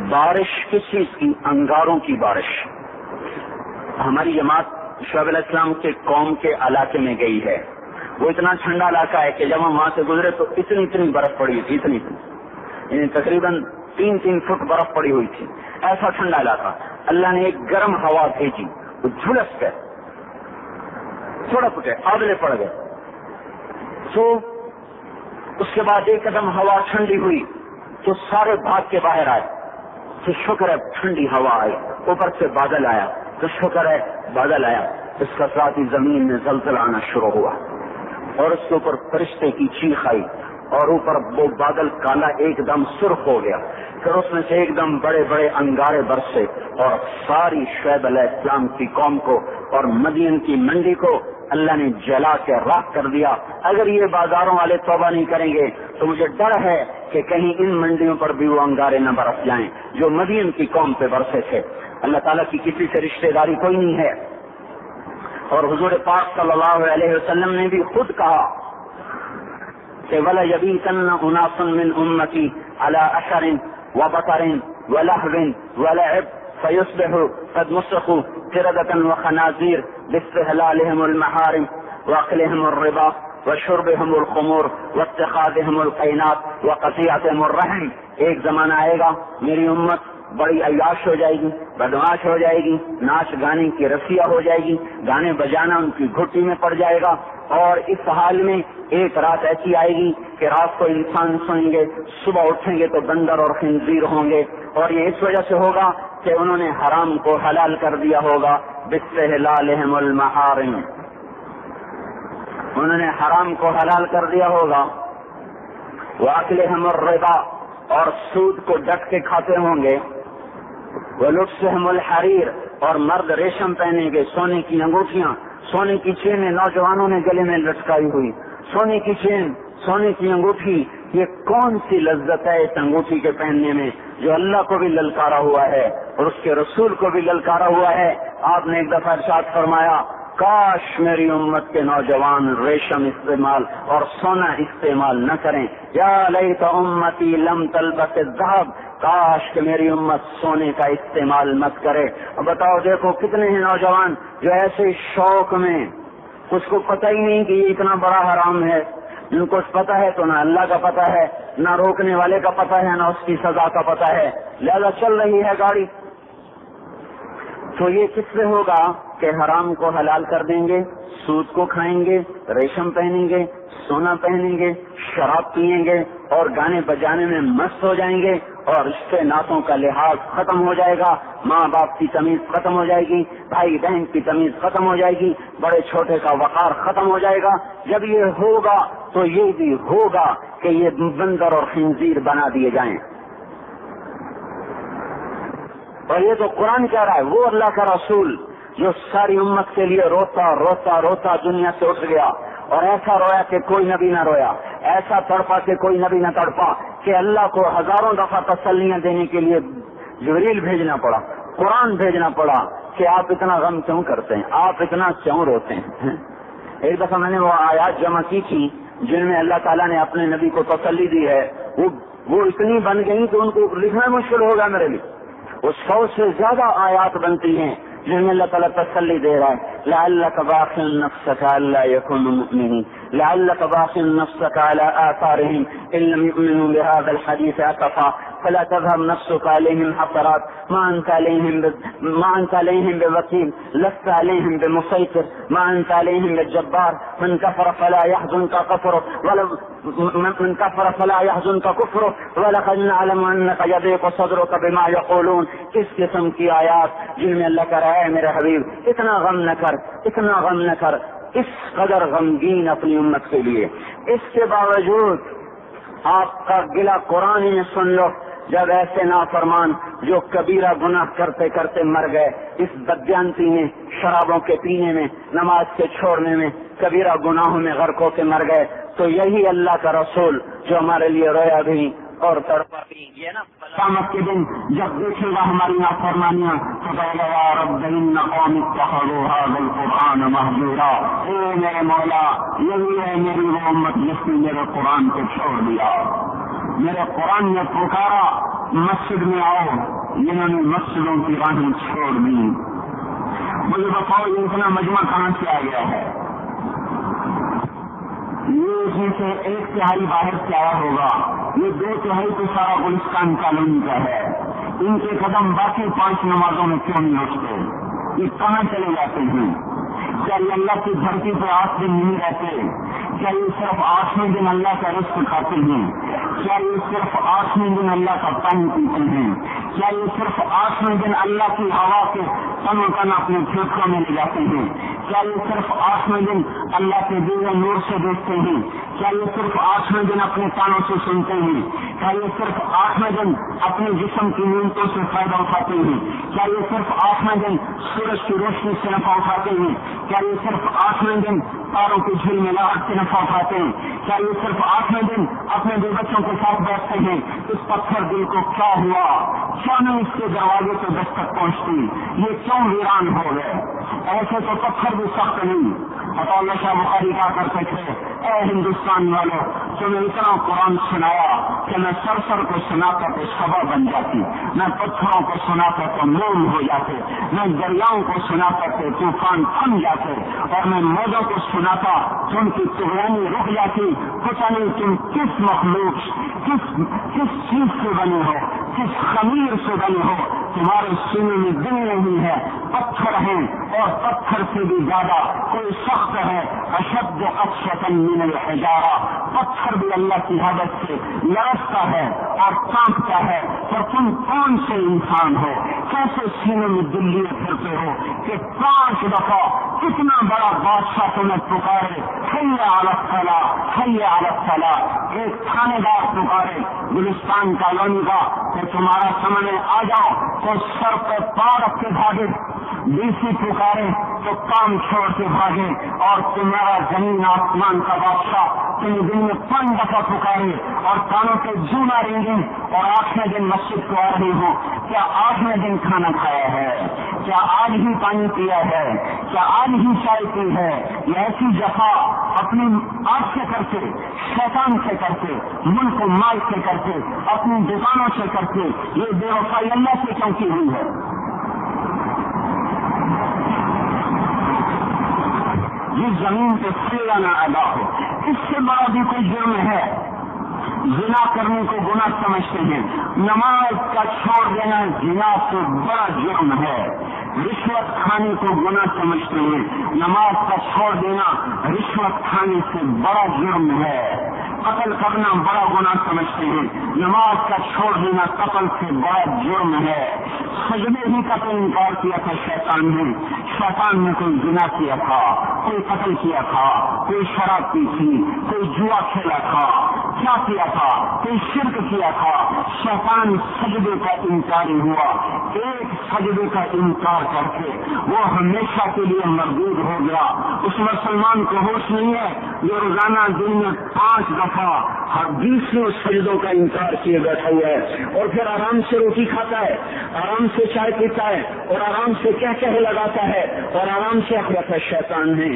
بارش کس چیز کی؟ انگاروں کی بارش۔ ہماری جماعت شعب علیہ السلام کے قوم کے علاقے میں گئی ہے۔ وہ اتنا ٹھنڈا علاقہ ہے کہ جب ہم وہاں سے گزرے تو اتنی اتنی برف پڑی تھی، اتنی اتنی۔ یعنی تقریباً تین تین فٹ برف پڑی ہوئی تھی۔ ایسا ٹھنڈا علاقہ۔ اللہ نے ایک گرم ہوا بھیجی، وہ جھلس گئے۔ تھوڑا پٹے آدلے پڑ گئے۔ تو اس کے بعد ایک قدم ہوا ٹھنڈی ہوئی، تو سارے بھاگ کے باہر آئے۔ تو شکر ہے، ٹھنڈی ہوا آئی۔ اوپر سے بادل آیا۔ تو شکر ہے، بادل آیا۔ اس کا ساتھ ہی زمین میں زلزلہ آنا شروع ہوا۔ اور اس کے اوپر فرشتے کی چیخ آئی اور اوپر وہ بادل کالا ایک دم سرخ ہو گیا۔ پھر اس میں سے ایک دم بڑے بڑے انگارے برسے اور ساری شعیب علیہ السلام کی قوم کو اور مدین کی منڈی کو اللہ نے جلا کے راک کر دیا۔ اگر یہ بازاروں والے توبہ نہیں کریں گے تو مجھے ڈر ہے کہ کہیں ان منڈیوں پر بھی وہ انگارے نہ برس جائیں جو مدین کی قوم پہ برسے تھے۔ اللہ تعالیٰ کی کسی سے رشتہ داری کوئی نہیں ہے۔ اور حضور پاک صلی اللہ علیہ وسلم نے بھی خود کہا کہ ولا یبی تن اناسن من امتی اللہ اشرن و بطرن و لہوین و لعب فیصبح قد مسخو قردة وخنازير باستهلالهم المحارم واكلهم الربا وشربهم الخمور واتخاذهم القينات وقطيعتهم الرحم۔ ایک زمانہ آئے گا، میری امت بڑی عیاش ہو جائے گی بدماش ہو جائے گی ناچ گانے کی رسیہ ہو جائے گی، گانے بجانا ان کی گھٹی میں پڑ جائے گا اور اس حال میں ایک رات ایسی آئے گی کہ رات کو انسان سوئیں گے، صبح اٹھیں گے تو بندر اور خنزیر ہوں گے۔ اور یہ اس وجہ سے ہوگا کہ انہوں نے حرام کو حلال کر دیا ہوگا۔ بسلالحم المحارم۔ انہوں نے حرام کو حلال کر دیا ہوگا۔ واقل الربا۔ اور سود کو ڈٹ کے کھاتے ہوں گے۔ وہ لطف الحریر اور مرد ریشم پہنے گے سونے کی انگوٹھیاں، سونے کی چینیں نوجوانوں نے گلے میں لٹکائی ہوئی۔ سونے کی چین، سونے کی انگوٹھی، یہ کون سی لذت ہے اس انگوٹھی کے پہننے میں جو اللہ کو بھی للکارا ہوا ہے اور اس کے رسول کو بھی للکارا ہوا ہے؟ آپ نے ایک دفعہ ارشاد فرمایا، کاش میری امت کے نوجوان ریشم استعمال اور سونا استعمال نہ کریں۔ یا لئی تو امتی لم تلبس ذہب کاش کہ میری امت سونے کا استعمال مت کرے۔ بتاؤ، دیکھو کتنے ہیں نوجوان جو ایسے شوق میں، اس کو پتہ ہی نہیں کہ یہ اتنا بڑا حرام ہے۔ جن کو پتا ہے تو نہ اللہ کا پتا ہے، نہ روکنے والے کا پتا ہے، نہ اس کی سزا کا پتا ہے۔ لہذا چل رہی ہے گاڑی۔ تو یہ کس سے ہوگا کہ حرام کو حلال کر دیں گے، سود کو کھائیں گے، ریشم پہنیں گے، سونا پہنیں گے، شراب پیئیں گے اور گانے بجانے میں مست ہو جائیں گے۔ اور رشتے ناتوں کا لحاظ ختم ہو جائے گا۔ ماں باپ کی تمیز ختم ہو جائے گی، بھائی بہن کی تمیز ختم ہو جائے گی، بڑے چھوٹے کا وقار ختم ہو جائے گا۔ جب یہ ہوگا تو یہ بھی ہوگا کہ یہ بندر اور خنزیر بنا دیے جائیں۔ اور یہ تو قرآن کہہ رہا ہے، وہ اللہ کا رسول جو ساری امت کے لیے روتا روتا روتا دنیا سے اٹھ گیا۔ اور ایسا رویا کہ کوئی نبی نہ رویا، ایسا تڑپا کہ کوئی نبی نہ تڑپا۔ کہ اللہ کو ہزاروں دفعہ تسلیاں دینے کے لیے جبریل بھیجنا پڑا، قرآن بھیجنا پڑا کہ آپ اتنا غم کیوں کرتے ہیں؟ آپ اتنا کیوں روتے ہیں؟ ایک دفعہ میں نے وہ آیات جمع کی تھی جن میں اللہ تعالیٰ نے اپنے نبی کو تسلی دی ہے۔ وہ وہ اتنی بن گئی کہ ان کو لکھنا مشکل ہوگا میرے لیے۔ وہ سو سے زیادہ آیات بنتی ہیں جن میں اللہ تعالیٰ تسلی دے رہا ہے۔ لعلك باخ نفسك الا يكونوا لعلك باخ نفسك على آثارهم إن لم يؤمنوا بهذا الحديث أسفا. فلا تذهب نفسك عليهم حسرات. ما أنت عليهم ب... ما أنت عليهم بوكيل. لست عليهم بمسيطر. ما أنت عليهم بالجبار من كفر فلا يحزنك كفره ولا من كفر فلا يحزنك كفره ولقد نعلم أنك يضيق صدرك بما يقولون. اس قسم کی آیات جن میں اللہ کا رہا ہے میرے حبیب اتنا غم نہ کر اتنا غم نہ کر اس قدر غمگین اپنی امت کے لیے۔ اس کے باوجود آپ کا گلا قرآن میں سن لو، جب ایسے نافرمان جو کبیرہ گناہ کرتے کرتے مر گئے، اس بدیانتی میں شرابوں کے پینے میں، نماز کے چھوڑنے میں، کبیرہ گناہوں میں، غرقوں کے مر گئے، تو یہی اللہ کا رسول جو ہمارے لیے رویا بھی۔ اور تڑپا بھی یہ نا۔ قیامت کے دن جب دیکھے گا ہماری نافرمانیاں، تو کہے گا رب، ان قوم اتخذوا هذا القرآن مهجورا۔ اے میرے مولا، یہی ہے میری وہ امت جس نے میرے قرآن کو چھوڑ دیا۔ میرے قرآن نے پکارا، مسجد میں آؤ۔ جنہوں نے مسجدوں کی راہیں چھوڑ دی مجھے بتاؤ یہ اتنا مجمع کہاں سے آ گیا ہے؟ یہ اس میں سے ایک تہائی باہر سے آیا ہوگا۔ یہ دو تہائی تو سارا گلستان کالونی کا ہے۔ ان کے قدم باقی پانچ نمازوں میں کیوں نہیں اٹھتے؟ یہ کہاں چلے جاتے ہیں؟ کیا یہ اللہ کی دھرتی پہ آج دن نہیں رہتے؟ کیا یہ صرف آٹھویں دن اللہ کا رزق کھاتے ہیں؟ کیا یہ صرف آٹھویں دن اللہ کا پانی پیتے ہیں؟ کیا یہ صرف آٹھویں دن اللہ کی ہوا کے تن تن اپنے کھیتوں میں لے جاتے ہیں۔ کیا یہ صرف آٹھویں دن اللہ کے دیگر نور سے دیکھتے ہیں؟ کیا یہ صرف آٹھویں دن اپنے کانوں سے سنتے ہیں؟ کیا یہ صرف آٹھویں دن اپنے جسم کی نیمتوں سے فائدہ اٹھاتے ہیں؟ کیا یہ صرف آٹھویں دن سورج کی روشنی سے نفع اٹھاتے ہیں؟ کیا یہ صرف آٹھویں دن تاروں کی جھیل میں لاہٹ سے نفع اٹھاتے ہیں۔ کیا یہ صرف آٹھویں دن اپنے دو بچوں کے ساتھ بیٹھتے ہیں؟ اس پتھر دل کو کیا ہوا؟ کیا نہیں اس کے دروازے سے دستک پہنچتی؟ یہ کیوں ویران ہو گئے؟ ایسے تو پتھر بھی سخت نہیں۔ اللہ شاہ بخاری کیا کرتے تھے، اے ہندوستان والوں تمہیں اتنا قرآن سنایا کہ میں سر سر کو سناتا تو سبا بن جاتی۔ میں پتھروں کو سناتا تو موم ہو جاتے۔ میں دریاؤں کو سناتا تو طوفان تھم جاتے۔ اور میں موجوں کو سناتا تو کی چہرانی رک جاتی پتہ نہیں تم کس مخلوق، کس کس چیز سے بنے ہو؟ کس خمیر سے بنے ہو تمہارے سینے میں دل نہیں ہے، پتھر ہیں اور پتھر سے بھی زیادہ کوئی سخت ہے۔ اشد اکشتن من الحجارہ۔ پتھر بھی اللہ کی حدت سے لڑکتا ہے اور کانپتا ہے۔ اور تم کون سے انسان ہو؟ کیسے سینے میں دل لیے پھرتے ہو کہ پانچ دفعہ کتنا بڑا بادشاہ تمہیں پکارے؟ حیا عالت خلا حیا عالت خلا ایک تھانے دار پکارے، گلستان کالونی کا کہ تمہارا سامنے آ جاؤ تو سر پر پا رکھ کے بھاگے، بیسی سی پکارے تو کام چھوڑ کے بھاگے اور تمہارا زمین آسمان کا بادشاہ تم دن میں پانچ دفعہ پکارے اور کانوں کے جو ماریں گے اور آٹھویں دن مسجد کو آ رہی ہو۔ کیا آٹھویں دن کھانا کھایا ہے؟ کیا آج ہی پانی پیا ہے؟ کیا آج ہی چائے پی ہے؟ یہ ایسی جفا اپنی آپ سے کرتے، شیطان سے کرتے، ملک مال سے کرتے، اپنی دکانوں سے کرتے۔ یہ بے وفائی اللہ سے کیوں کی ہوئی ہے؟ جس زمین پہ سیرا نہ ادا ہو۔ اس سے بڑا بھی کوئی جرم ہے۔ زنا کرنے کو گناہ سمجھتے ہیں۔ نماز کا چھوڑ دینا زنا سے بڑا جرم ہے۔ رشوت کھانے کو گناہ سمجھتے ہیں۔ نماز کا چھوڑ دینا رشوت کھانے سے بڑا جرم ہے۔ قتل کرنا بڑا گناہ سمجھتے ہیں۔ نماز کا چھوڑ دینا قتل سے بڑا جرم ہے۔ سجدے ہی کا تو انکار کیا تھا، شیطان نے۔ شیطان نے کوئی گنا کیا تھا، کوئی قتل کیا تھا، کوئی شراب پی تھی، کوئی جوا کھیلا تھا۔ کیا کیا تھا؟ کوئی شرک کیا تھا؟ شیطان سجدے کا انکار ہوا۔ ایک سجدے کا انکار کر کے وہ ہمیشہ کے لیے مردود ہو گیا۔ اس مسلمان کو ہوش نہیں ہے جو روزانہ دن میں پانچ دفعہ ہر بیسوں سجدوں کا انکار کیے بیٹھا ہوا ہے اور پھر آرام سے روٹی کھاتا ہے، آرام سے چائے پیتا ہے اور آرام سے کیا کہہ لگاتا ہے اور آرام سے اخبت ہے شیطان نے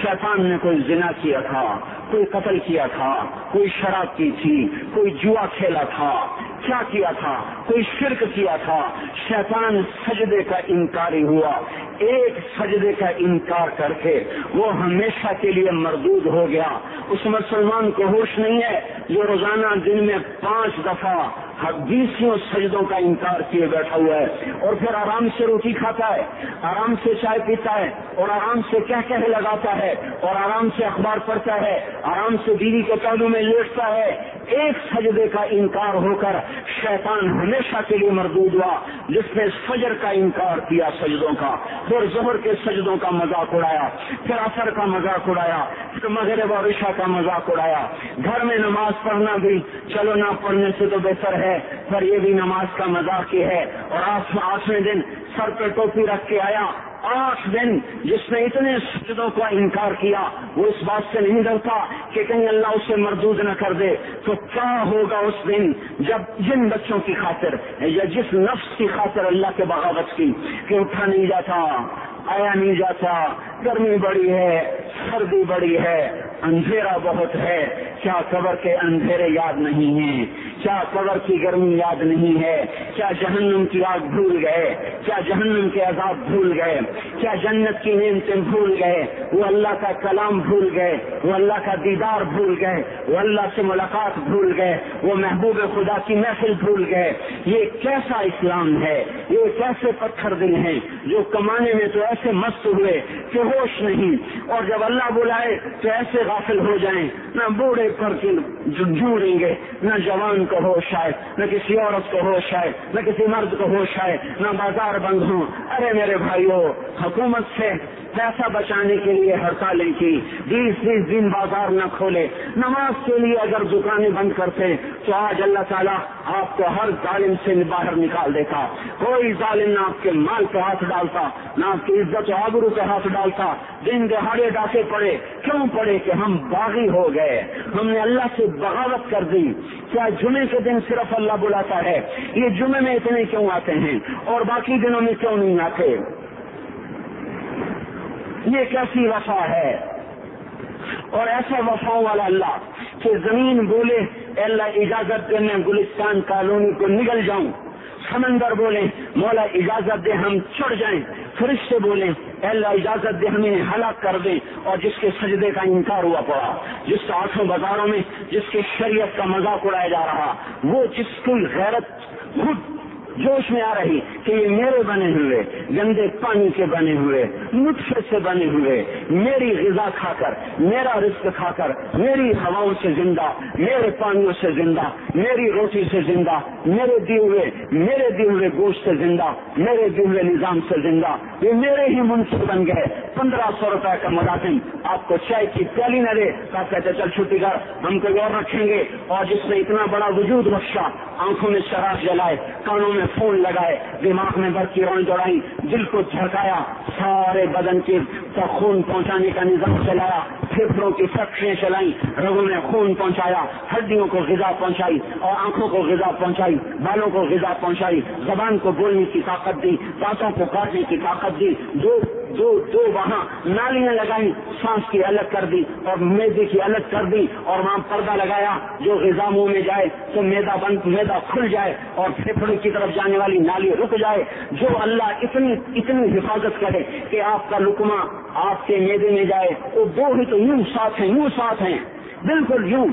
شیطان نے کوئی زنا کیا تھا۔ کوئی قتل کیا تھا، کوئی شراب کی تھی، کوئی جوا کھیلا تھا، کیا کیا تھا؟ کوئی شرک کیا تھا؟ شیطان سجدے کا انکاری ہوا۔ ایک سجدے کا انکار کر کے وہ ہمیشہ کے لیے مردود ہو گیا۔ اس مسلمان کو ہوش نہیں ہے جو روزانہ دن میں پانچ دفعہ حدیثیوں سجدوں کا انکار کیے بیٹھا ہوا ہے اور پھر آرام سے روٹی کھاتا ہے، آرام سے چائے پیتا ہے اور آرام سے کیا کہہ لگاتا ہے اور آرام سے اخبار پڑھتا ہے، آرام سے بیوی کے پہلو میں لیٹتا ہے ایک سجدے کا انکار ہو کر شیطان ہمیشہ کے لیے مردود ہوا، جس نے فجر کا انکار کیا سجدوں کا پھر زہر کے سجدوں کا مذاق اڑایا، پھر اثر کا مذاق اڑایا، پھر مغرب اور عشاء کا مذاق اڑایا۔ گھر میں نماز پڑھنا بھی، چلو نہ پڑھنے سے تو بہتر ہے، پر یہ بھی نماز کا مذاق ہی ہے۔ اور آٹھویں دن سر پہ ٹوپی رکھ کے آیا۔ آٹھ دن جس نے اتنے سجدوں کا انکار کیا، وہ اس بات سے نہیں ڈرتا کہ کہیں اللہ اسے مردود نہ کر دے۔ تو کیا ہوگا اس دن جب جن بچوں کی خاطر یا جس نفس کی خاطر اللہ کے بغاوت کی کہ اٹھا نہیں جاتا؟ آیا نہیں جاتا؟ گرمی بڑی ہے، سردی بڑی ہے، اندھیرا بہت ہے۔ کیا قبر کے اندھیرے یاد نہیں ہیں؟ کیا قبر کی گرمی یاد نہیں ہے؟ کیا جہنم کی آگ بھول گئے؟ کیا جہنم کے عذاب بھول گئے؟ کیا جنت کی نعمتیں بھول گئے؟ وہ اللہ کا کلام بھول گئے، وہ اللہ کا دیدار بھول گئے، وہ اللہ سے ملاقات بھول گئے، وہ محبوب خدا کی محفل بھول گئے۔ یہ کیسا اسلام ہے؟ یہ کیسے پتھر دل ہیں؟ جو کمانے میں تو ایسے مست ہوئے کہ ہوش نہیں۔ اور جب اللہ بلائے تو ایسے غافل ہو جائیں۔ نہ بوڑھے پر جھوڑیں گے، نہ جوان کو ہوش آئے، نہ کسی عورت کو ہوش آئے، نہ کسی مرد کو ہوش آئے، نہ بازار بند ہوں۔ ارے میرے بھائیو، حکومت سے پیسہ بچانے کے لیے ہڑتالیں کی۔ بیس بیس دن بازار نہ کھولے۔ نماز کے لیے اگر دکانیں بند کرتے تو آج اللہ تعالیٰ آپ کو ہر ظالم سے باہر نکال دیتا۔ کوئی ظالم نہ آپ کے مال پہ ہاتھ ڈالتا، نہ آپ کی عزت و آبرو پہ ہاتھ ڈالتا۔ دن دہاڑے ڈاکے پڑے، کیوں پڑے کہ ہم باغی ہو گئے؟ ہم نے اللہ سے بغاوت کر دی۔ کیا جمعے کے دن صرف اللہ بلاتا ہے؟ یہ جمعے میں اتنے کیوں آتے ہیں؟ اور باقی دنوں میں کیوں نہیں آتے؟ یہ کیسی وفا ہے؟ اور ایسا وفا والا اللہ کہ زمین بولے اللہ اجازت دے، میں گلستان کالونی کو نگل جاؤں۔ سمندر بولے، مولا اجازت دے، ہم چڑھ جائیں۔ فرشتے بولیں اللہ اجازت دے، ہمیں ہلاک کر دیں اور جس کے سجدے کا انکار ہوا پڑا، جس آٹھوں بازاروں میں، جس کی شریعت کا مذاق اڑایا جا رہا، وہ جس کی غیرت، خود جوش میں آ رہی کہ یہ میرے بنے ہوئے، گندے پانی کے بنے ہوئے نطفے سے بنے ہوئے، میری غذا کھا کر، میرا رزق کھا کر، میری ہواؤں سے زندہ، میرے پانیوں سے زندہ، میری روٹی سے زندہ، میرے دیے ہوئے، میرے دیے ہوئے گوشت سے زندہ، میرے دیے ہوئے نظام سے زندہ، یہ میرے ہی منصف بن گئے۔ پندرہ سو روپے کا ملازم آپ کو چائے کی پیالی نہ دے آپ کہتے چل چھٹی کر ہم کوئی اور رکھیں گے۔ اور جس نے اتنا بڑا وجود بخشا، آنکھوں میں شراب جلائے، کانوں میں فون لگائے، دماغ میں برقی روئیں دوڑائی دل کو جھڑکایا، سارے بدن کے خون پہنچانے کا نظام چلایا پھیپڑوں کی فیکٹریاں چلائی رگوں میں خون پہنچایا، ہڈیوں کو غذا پہنچائی اور آنکھوں کو غذا پہنچائی، بالوں کو غذا پہنچائی، زبان کو بولنے کی طاقت دی، دانتوں کو کاٹنے کی طاقت دی دو دو دو وہاں نالیاں لگائی، سانس کی الگ کر دی اور میدے کی الگ کر دی اور وہاں پردہ لگایا جو غذا منہ میں جائے تو میدا بند میدا کھل جائے اور پھیپڑے کی طرف جانے والی نالی رک جائے۔ جو اللہ اتنی اتنی حفاظت کرے کہ آپ کا لکما آپ کے میدے میں جائے، وہ دو ہی تو یوں ساتھ ہیں، یوں ساتھ ہیں۔ بالکل یوں،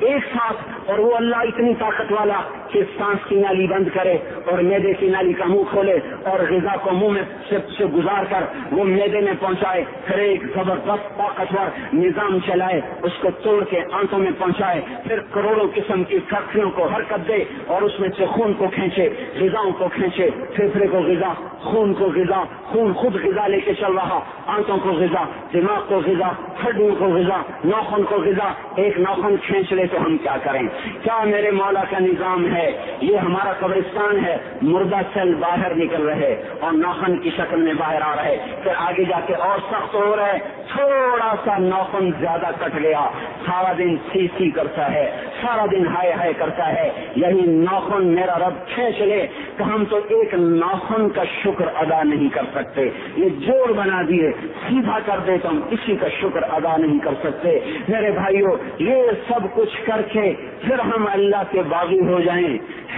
ایک ساتھ اور وہ اللہ اتنی طاقت والا کہ سانس کی نالی بند کرے اور میدے کی نالی کا منہ کھولے اور غذا کو منہ میں سے, سے گزار کر وہ میدے میں پہنچائے پھر ایک زبردست طاقتور نظام چلائے اس کو توڑ کے آنکھوں میں پہنچائے پھر کروڑوں قسم کی فیکٹریوں کو حرکت دے اور اس میں سے خون کو کھینچے غذاؤں کو کھینچے پھیپھڑے کو غذا خون کو غذا خون خود غذا لے کے چل رہا آنکھوں کو غذا دماغ کو غذا ہڈیوں کو غذا نوخن کو غذا ایک نوخن کھینچ لے تو ہم کیا کریں؟ کیا میرے مولا کا نظام ہے؟ یہ ہمارا قبرستان ہے۔ مردہ سیل باہر نکل رہے اور نوخن کی شکل میں باہر آ رہے۔ پھر آگے جا کے اور سخت ہو رہے۔ تھوڑا سا نوخن زیادہ کٹ گیا۔ سارا دن سی سی کرتا ہے۔ سارا دن ہائے ہائے کرتا ہے۔ یہی نوخن میرا رب کھینچ لے۔ تو ہم تو ایک نوخن کا شکر ادا نہیں کر سکتے۔ یہ جوڑ بنا دیے۔ سیدھا کر دے تو ہم کسی کا شکر ادا نہیں کر سکتے۔ میرے بھائیوں یہ سب کچھ کر کے پھر ہم اللہ کے باغی ہو جائیں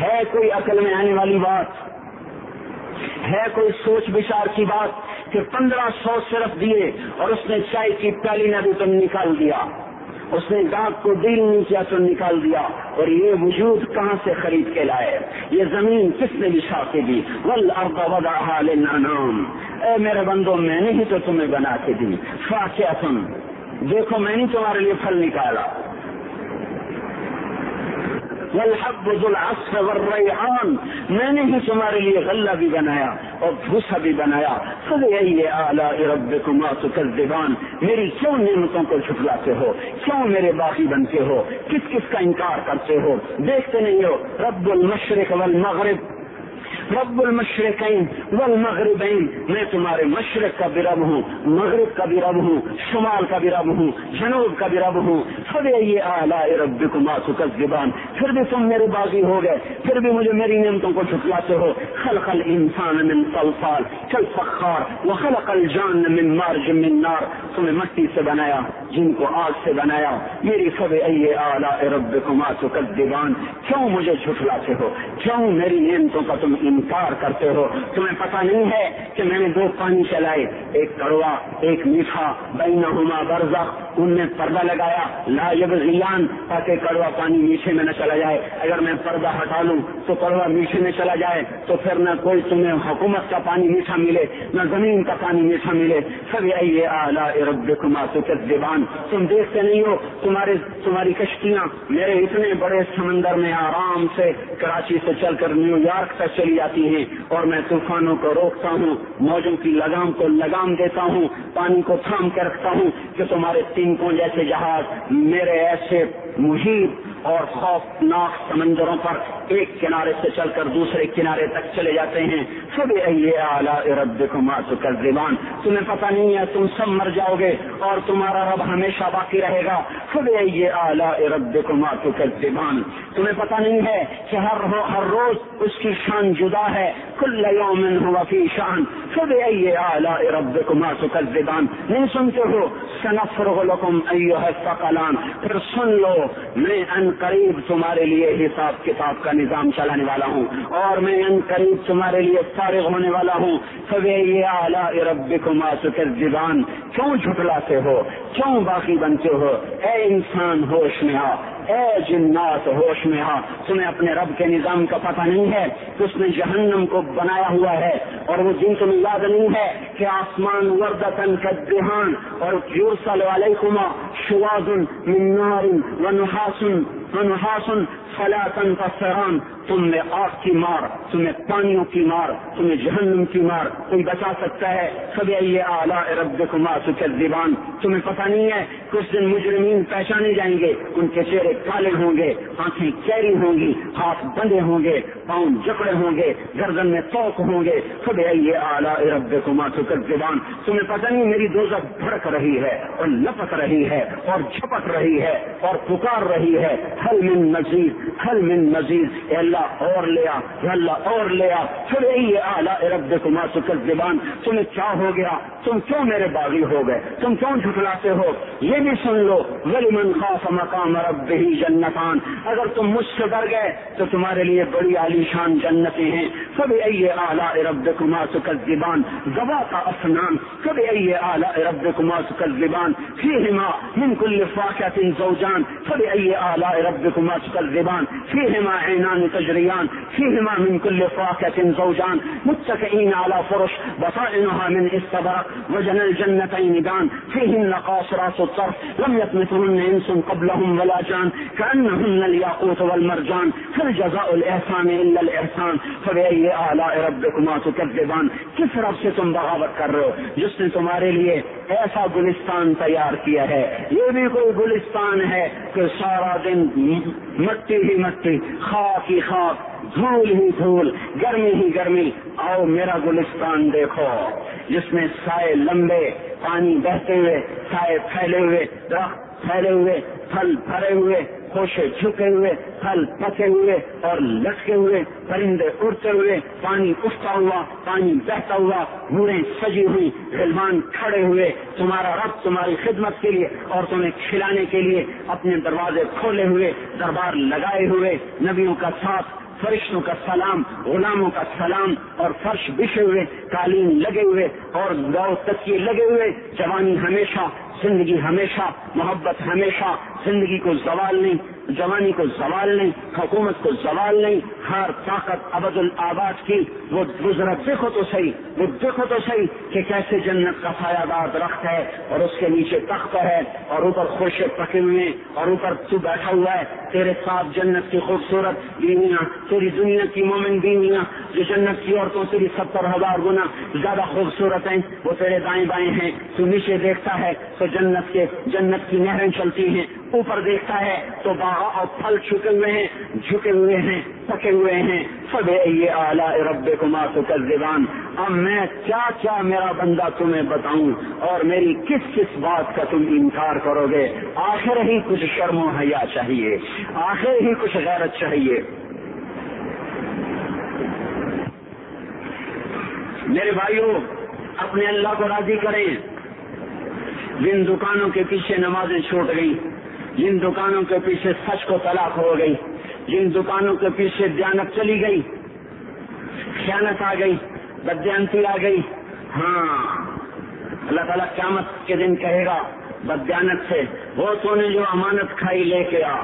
ہے کوئی عقل میں آنے والی بات، ہے کوئی سوچ بچار کی بات کہ پندرہ سو صرف دیے اور اس نے چائے کی پیالی نے بھی تم نکال دیا، اس نے ڈاک کو ڈیل نہیں کیا تو نکال دیا اور یہ وجود کہاں سے خرید کے لائے؟ یہ زمین کس نے بچھا کے دی؟ ودا نام اے میرے بندوں میں نے ہی تو تمہیں بنا کے دی۔ فا کیا تم دیکھو، میں نے تمہارے لیے پھل نکالا۔ والحب ذو العصف والریحان میں نے ہی تمہارے لیے غلہ بھی بنایا اور بھوسا بھی بنایا. فبأي اعلیٰ ربكما تكذبان؟ میری کیوں نعمتوں کو جھٹلاتے ہو؟ کیوں میرے باقی بنتے ہو؟ کس کس کا انکار کرتے ہو؟ دیکھتے نہیں ہو؟ رب المشرق والمغرب رب المشرقین والمغربین، میں تمہارے مشرق کا بھی رب ہوں، مغرب کا بھی رب ہوں، شمال کا بھی رب ہوں، جنوب کا بھی رب ہوں۔ سب یہ اعلیٰ رب کما زبان پھر بھی تم میرے باغی ہو گئے، پھر بھی مجھے میری نعمتوں کو جھٹلاتے ہو۔ خلق الانسان من صلصال چل فخار، وخلق الجان من مارج من نار۔ تمہیں مٹی سے بنایا۔ جن کو آگ سے بنایا، میری سب اے اعلیٰ رب کما زبان کیوں مجھے جھٹلاتے ہو؟ کیوں میری نعمتوں کا تم انکار کرتے ہو؟ تمہیں پتا نہیں ہے کہ میں نے دو پانی چلائے، ایک کڑوا ایک میٹھا، بینہما برزخ، ان میں پردہ لگایا، لا یبغیان، تاکہ کڑوا پانی میٹھے میں نہ چلا جائے۔ اگر میں پردہ ہٹا لوں تو کڑوا میٹھے میں چلا جائے، تو پھر نہ کوئی تمہیں حکومت کا پانی میٹھا ملے، نہ زمین کا پانی میٹھا ملے۔ سب آئیے اعلیٰ رب کما دیوان مسلمان تم دیکھتے نہیں ہو، تمہارے، تمہاری کشتیاں میرے اتنے بڑے سمندر میں آرام سے کراچی سے چل کر نیو یارک تک چلی جاتی ہیں اور میں طوفانوں کو روکتا ہوں، موجوں کی لگام کو لگام دیتا ہوں، پانی کو تھام کے رکھتا ہوں کہ تمہارے تینکوں جیسے جہاز، میرے ایسے محیط اور خوفناک سمندروں پر ایک کنارے سے چل کر دوسرے کنارے تک چلے جاتے ہیں۔ سب اعلیٰ رب کر زبان تمہیں پتہ نہیں ہے، تم سب مر جاؤ گے اور تمہارا رب ہمیشہ باقی رہے گا۔ سب اعلیٰ رب کر زبان تمہیں پتہ نہیں ہے کہ ہر ہر روز اس کی شان جدا ہے۔ کل یوم ہوا فی شان۔ سب اعلیٰ رب کر زبان نہیں سنتے ہو؟ سنفر لکم ایوہ الثقلان۔ پھر سن لو، میں ان قریب تمہارے لیے حساب کتاب کا نظام چلانے والا ہوں۔ اور میں ان قریب تمہارے لیے فارغ ہونے والا ہوں۔ سب یہ اعلیٰ زبان کیوں جھٹلاتے ہو؟ کیوں باقی بنتے ہو؟ اے انسان ہوش میں آ۔ اے جنات ہوش میں ہاں تمہیں اپنے رب کے نظام کا پتہ نہیں ہے کہ اس نے جہنم کو بنایا ہوا ہے، اور وہ دن تمہیں یاد نہیں ہے کہ آسمان وردتن کا دہان اور یورسل علیکما شوازن من نار و نحاسن فلا تنتصران تم میں آگ کی مار تمہیں پانیوں کی مار تمہیں جہنم کی مار، کوئی بچا سکتا ہے؟ سب یہ اعلیٰ رب کمار سکر دیوان تمہیں پتہ نہیں ہے کچھ دن مجرمین پہچانے جائیں گے، ان کے چہرے کالے ہوں گے، آنکھیں کیری ہوں گی، ہاتھ بندے ہوں گے، پاؤں جکڑے ہوں گے، گردن میں توک ہوں گے۔ سب یہ اعلیٰ رب کمار سکر دیوان تمہیں پتہ نہیں میری دوزت بھڑک رہی ہے اور لپک رہی ہے اور جھپک رہی ہے اور پکار رہی ہے۔ ہل من مزید ہل من مزید اللہ اللہ اور لیا اللہ اور لیا پھر یہی اعلیٰ رب کما سکر زبان۔ تمہیں کیا ہو گیا؟ تم کیوں میرے باغی ہو گئے؟ تم کیوں جھٹلاتے ہو؟ یہ بھی سن لو ولی من خاص مقام رب ہی جنتان۔ اگر تم مجھ سے ڈر گئے، تو تمہارے لیے بڑی عالیشان جنتیں ہیں۔ سب یہ اعلیٰ رب کما سکر زبان۔ گوا کا اسنان سب یہ اعلیٰ رب کما سکر زبان۔ فی ہما من کل فاقت زوجان۔ سب یہ اعلیٰ رب کما سکر زبان۔ فی ہما عینان تجريان فيهما من كل فاكهة زوجان متكئين على فرش بطائنها من استبرق وجنى الجنتين دان فيهن قاصرات الطرف، لم يطمثهن انس قبلهم ولا جان كانهن الياقوت والمرجان هل جزاء الاحسان الا الاحسان فبأي آلاء ربكما تكذبان کس رب سے تم بغاوت کر رہے ہو؟ جس نے تمہارے لیے ایسا گلستان تیار کیا ہے، یہ بھی کوئی گلستان ہے کہ سارا دن مٹی ہی مٹی، خاک ہی خاک، دھول ہی دھول، گرمی ہی گرمی۔ آؤ میرا گلستان دیکھو، جس میں سائے لمبے پانی بہتے ہوئے، سائے پھیلے ہوئے، درخت پھیلے ہوئے، پھل بھرے ہوئے۔ خوشے جھکے ہوئے، پھل پکے ہوئے اور لٹکے ہوئے، پرندے اڑتے ہوئے، پانی اٹھتا ہوا، پانی بہتا ہوا بوڑھے سجی ہوئی، غلمان کھڑے ہوئے، تمہارا رب تمہاری خدمت کے لیے اور تمہیں کھلانے کے لیے اپنے دروازے کھولے ہوئے، دربار لگائے ہوئے، نبیوں کا ساتھ، فرشتوں کا سلام، غلاموں کا سلام اور فرش بچھے ہوئے، قالین لگے ہوئے اور گاؤ تکیے لگے ہوئے، جوانی ہمیشہ زندگی ہمیشہ محبت، ہمیشہ زندگی کو زوال نہیں، جوانی کو زوال نہیں، حکومت کو زوال نہیں، ہر طاقت ابد الآباد کی، وہ گزرا، دیکھو تو صحیح، وہ دیکھو تو صحیح کہ کیسے جنت کا سایہ دار درخت ہے اور اس کے نیچے تخت ہے اور اوپر خوش پکے ہوئے اور اوپر تو بیٹھا ہوا ہے، تیرے ساتھ جنت کی خوبصورت بیویاں، تیری دنیا کی مومن بیویاں، جو جنت کی عورتوں تیری ستر ہزار گنا زیادہ خوبصورت ہیں، وہ تیرے دائیں بائیں ہیں، تو نیچے دیکھتا ہے، تو جنت کے جنت کی نہریں چلتی ہیں، اوپر دیکھتا ہے تو باغ اور پھل چھکے ہوئے ہیں، جھکے ہوئے ہیں، پکے ہوئے ہیں۔ سب یہ اعلیٰ رب کما تو اب میں کیا کیا میرا بندہ تمہیں بتاؤں اور میری کس کس بات کا تم انکار کرو گے؟ آخر ہی کچھ شرم و حیا چاہیے۔ آخر ہی کچھ غیرت چاہیے۔ میرے بھائیوں اپنے اللہ کو راضی کریں۔ جن دکانوں کے پیچھے نمازیں چھوٹ گئی جن دکانوں کے پیچھے سچ کو طلاق ہو گئی، جن دکانوں کے پیچھے دیانت چلی گئی، خیانت آ گئی بدیانتی آ گئی۔ ہاں اللہ تعالیٰ قیامت کے دن کہے گا بدیانت سے وہ تو نے جو امانت کھائی لے کے آ،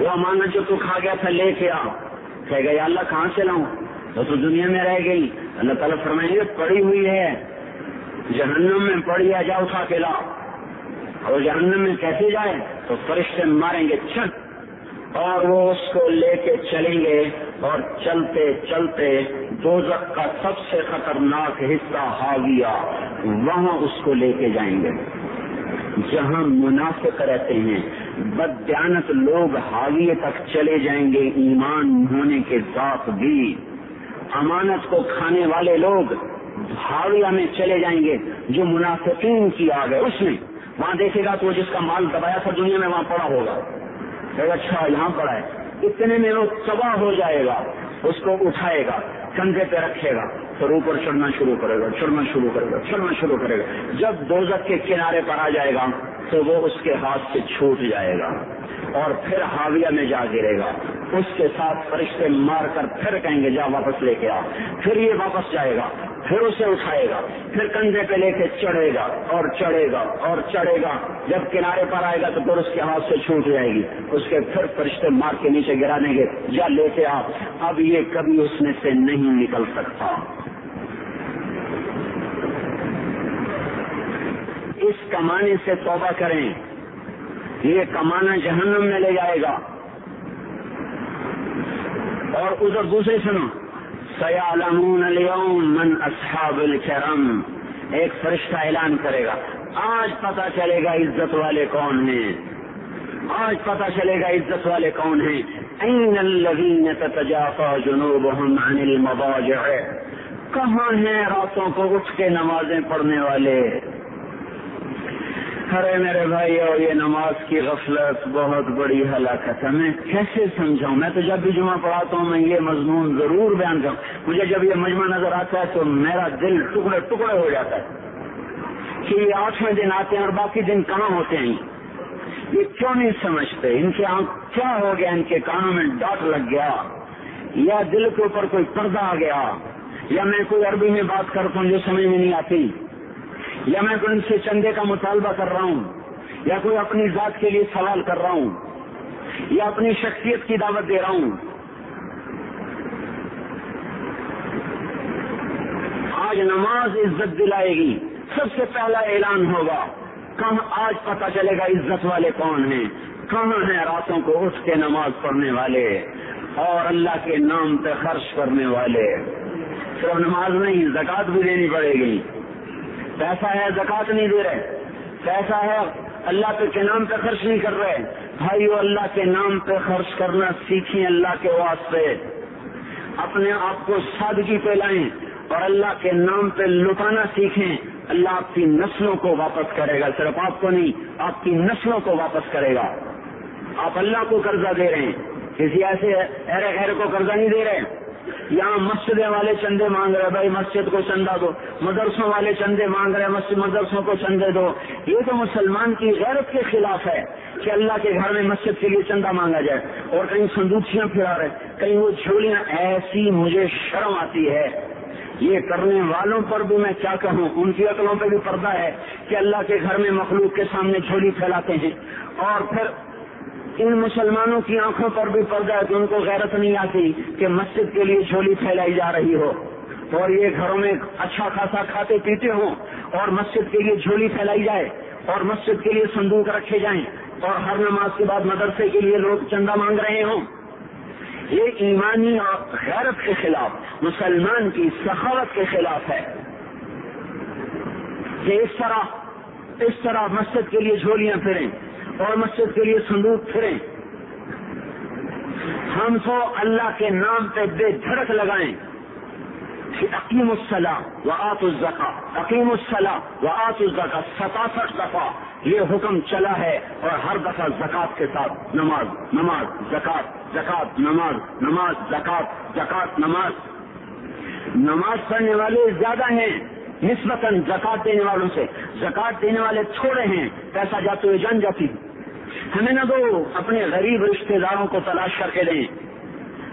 وہ امانت جو تو کھا گیا تھا لے کے آ۔ کہے گا اللہ کہاں سے لاؤں؟ وہ تو دنیا میں رہ گئی۔ اللہ تعالیٰ فرمائیں گے پڑی ہوئی ہے۔ جہنم میں پڑی آ جاؤ اٹھا کے اور جہنم میں کیسے جائے تو فرشتے ماریں گے چھت اور وہ اس کو لے کے چلیں گے اور چلتے چلتے دوزخ کا سب سے خطرناک حصہ ہاویہ وہاں اس کو لے کے جائیں گے۔ جہاں منافق رہتے ہیں، بدیانت لوگ حاویے تک چلے جائیں گے، ایمان ہونے کے ساتھ بھی۔ امانت کو کھانے والے لوگ حاویہ میں چلے جائیں گے، جو منافقین کی آ گئے اس میں۔ وہاں دیکھے گا تو جس کا مال دبایا تھا دنیا میں، وہاں پڑا ہوگا۔ اچھا یہاں پڑا ہے۔ اتنے میں وہ تباہ ہو جائے گا، اس کو اٹھائے گا، کندھے پہ رکھے گا۔ پھر اوپر چڑھنا شروع کرے گا، چڑھنا شروع کرے گا، چڑھنا شروع کرے گا۔ جب دوزک کے کنارے پر آ جائے گا، تو وہ اس کے ہاتھ سے چھوٹ جائے گا۔ اور پھر حاویہ میں جا گرے گا۔ اس کے ساتھ فرشتے مار کر پھر کہیں گے، جا واپس لے کے آ۔ پھر یہ واپس جائے گا۔ پھر اسے اٹھائے گا۔ پھر کندھے پہ لے کے چڑھے گا اور چڑھے گا اور چڑھے گا۔ جب کنارے پر آئے گا تو پھر اس کے ہاتھ سے چھوٹ جائے گی۔ اس کے پھر فرشتے مار کے نیچے گرا دیں گے۔ جا لے کے آ اب یہ کبھی اس میں سے نہیں نکل سکتا۔ اس کمانے سے توبہ کریں۔ یہ کمانا جہنم میں لے جائے گا۔ اور ادھر دوسرے سنو۔ سیالمون اليوم من اصحاب الکرم ایک فرشتہ اعلان کرے گا۔ آج پتا چلے گا عزت والے کون ہیں۔ آج پتا چلے گا عزت والے کون ہیں۔ این الذین تتجافا جنوبهم عن المضاجع۔ کہاں ہیں راتوں کو اٹھ کے نمازیں پڑھنے والے؟ ارے میرے بھائی، اور یہ نماز کی غفلت بہت بڑی ہلاکت ہے۔ میں کیسے سمجھاؤں؟ میں تو جب بھی جمعہ پڑھاتا ہوں، میں یہ مضمون ضرور بیان کروں مجھے جب یہ مجمع نظر آتا ہے تو میرا دل ٹکڑے ٹکڑے ہو جاتا ہے کہ یہ آٹھویں دن آتے ہیں اور باقی دن کہاں ہوتے ہیں؟ یہ کیوں نہیں سمجھتے؟ ان کے آنکھ کیا ہو گیا؟ ان کے کانوں میں ڈاٹ لگ گیا۔ یا دل کے اوپر کوئی پردہ آ گیا، یا میں کوئی عربی میں بات کرتا ہوں جو سمجھ میں نہیں آتی۔ یا میں کوئی ان سے چندے کا مطالبہ کر رہا ہوں، یا کوئی اپنی ذات کے لیے سوال کر رہا ہوں، یا اپنی شخصیت کی دعوت دے رہا ہوں۔ آج نماز عزت دلائے گی۔ سب سے پہلا اعلان ہوگا، کہاں آج پتا چلے گا عزت والے کون ہیں، کہاں ہیں راتوں کو اٹھ کے نماز پڑھنے والے اور اللہ کے نام پہ خرچ کرنے والے۔ صرف نماز نہیں زکات بھی دینی پڑے گی۔ پیسہ ہے زکات نہیں دے رہے۔ پیسہ ہے، اللہ کے کے نام پہ خرچ نہیں کر رہے۔ بھائی اللہ کے نام پہ خرچ کرنا سیکھیں اللہ کے واسطے۔ اپنے آپ کو سادگی پہ لائیں اور اللہ کے نام پہ لٹانا سیکھیں۔ اللہ آپ کی نسلوں کو واپس کرے گا۔ صرف آپ کو نہیں، آپ کی نسلوں کو واپس کرے گا۔ آپ اللہ کو قرضہ دے رہے ہیں۔ کسی ایسے ایرے خیر کو قرضہ نہیں دے رہے۔ یہاں مسجدیں والے چندے مانگ رہے بھائی مسجد کو چندہ دو۔ مدرسوں والے چندے مانگ رہے مسجد مدرسوں کو چندے دو۔ یہ تو مسلمان کی غیرت کے خلاف ہے کہ اللہ کے گھر میں مسجد کے لیے چندہ مانگا جائے۔ اور کہیں سندوچیاں پھرا رہے کہیں وہ جھولیاں۔ ایسی مجھے شرم آتی ہے۔ یہ کرنے والوں پر بھی میں کیا کہوں؟ ان کی عقلوں پہ بھی پردہ ہے کہ اللہ کے گھر میں مخلوق کے سامنے جھولی پھیلاتے ہیں۔ اور پھر ان مسلمانوں کی آنکھوں پر بھی پردہ ہے کہ ان کو غیرت نہیں آتی کہ مسجد کے لیے جھولی پھیلائی جا رہی ہو۔ اور یہ گھروں میں اچھا خاصا کھاتے پیتے ہوں اور مسجد کے لیے جھولی پھیلائی جائے اور مسجد کے لیے صندوق رکھے جائیں اور ہر نماز کے بعد مدرسے کے لیے لوگ چندہ مانگ رہے ہوں۔ یہ ایمانی اور غیرت کے خلاف، مسلمان کی سخاوت کے خلاف ہے۔ کہ اس طرح اس طرح مسجد کے لیے جھولیاں پھریں۔ اور مسجد کے لیے صندوق پھریں۔ ہم تو اللہ کے نام پہ بے دھڑک لگائیں۔ کہ عقیم الصلاح و آت الزکا۔ عقیم الصلاح و آت الزکا۔ ستاسٹھ دفعہ یہ حکم چلا ہے اور ہر دفعہ زکات کے ساتھ نماز نماز، زکات زکات، نماز نماز، زکات زکات، نماز۔ نماز پڑھنے والے زیادہ ہیں۔ نسبتاً زکات دینے والوں سے۔ زکات دینے والے تھوڑے ہیں، پیسہ جاتے ہوئے جان جاتی ہمیں نہ دو، اپنے غریب رشتہ داروں کو تلاش کر کے دیں۔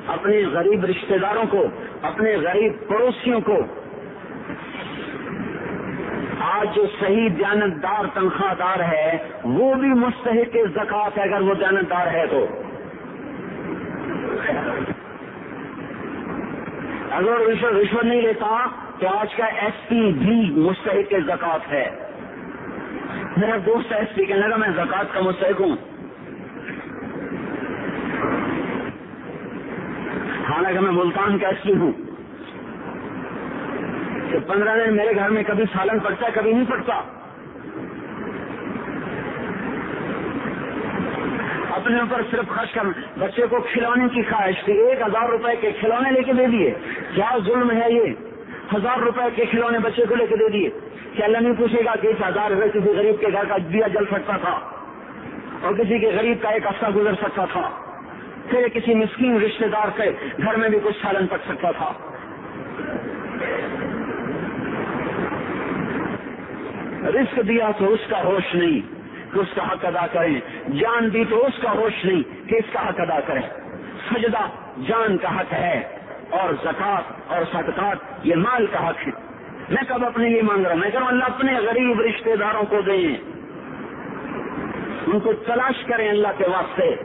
اپنے غریب رشتہ داروں کو، اپنے غریب پڑوسیوں کو۔ آج جو صحیح دیانتدار تنخواہ دار ہے، وہ بھی مستحق زکات ہے اگر وہ دیانتدار ہے تو۔ اگر رشوت نہیں لیتا تو آج کا ایس پی بھی مستحق زکات ہے۔ میرا دوست ایس پی کہنے لگا، میں زکات کا مستحق ہوں۔ حالانکہ میں ملتان کا ایس پی ہوں۔ کہ پندرہ دن میرے گھر میں کبھی سالن پڑتا ہے، کبھی نہیں پڑتا۔ اپنے اوپر صرف خرچ کر، بچے کو کھلونے کی خواہش تھی۔ ایک ہزار روپے کے کھلونے لے کے دے دیے۔ کیا ظلم ہے یہ؟ ہزار روپے کے کھلونے بچے کو لے کے دے دیے۔ کیا اللہ نہیں پوچھے گا کہ اس ہزار روپے کسی غریب کے گھر کا دیا جل سکتا تھا اور کسی کے غریب کا ایک ہفتہ گزر سکتا تھا۔ پھر کسی مسکین رشتے دار کے گھر میں بھی کچھ سالن پک سکتا تھا۔ رسک دیا تو اس کا ہوش نہیں کہ اس کا حق ادا کریں۔ جان دی تو اس کا ہوش نہیں کہ اس کا حق ادا کریں۔ سجدہ جان کا حق ہے۔ اور زکات اور صدقات، یہ مال کا حق ہے۔ میں کب اپنے لیے مانگ رہا ہوں؟ میں کہوں اللہ اپنے غریب رشتے داروں کو دیں۔ ان کو تلاش کریں اللہ کے واسطے۔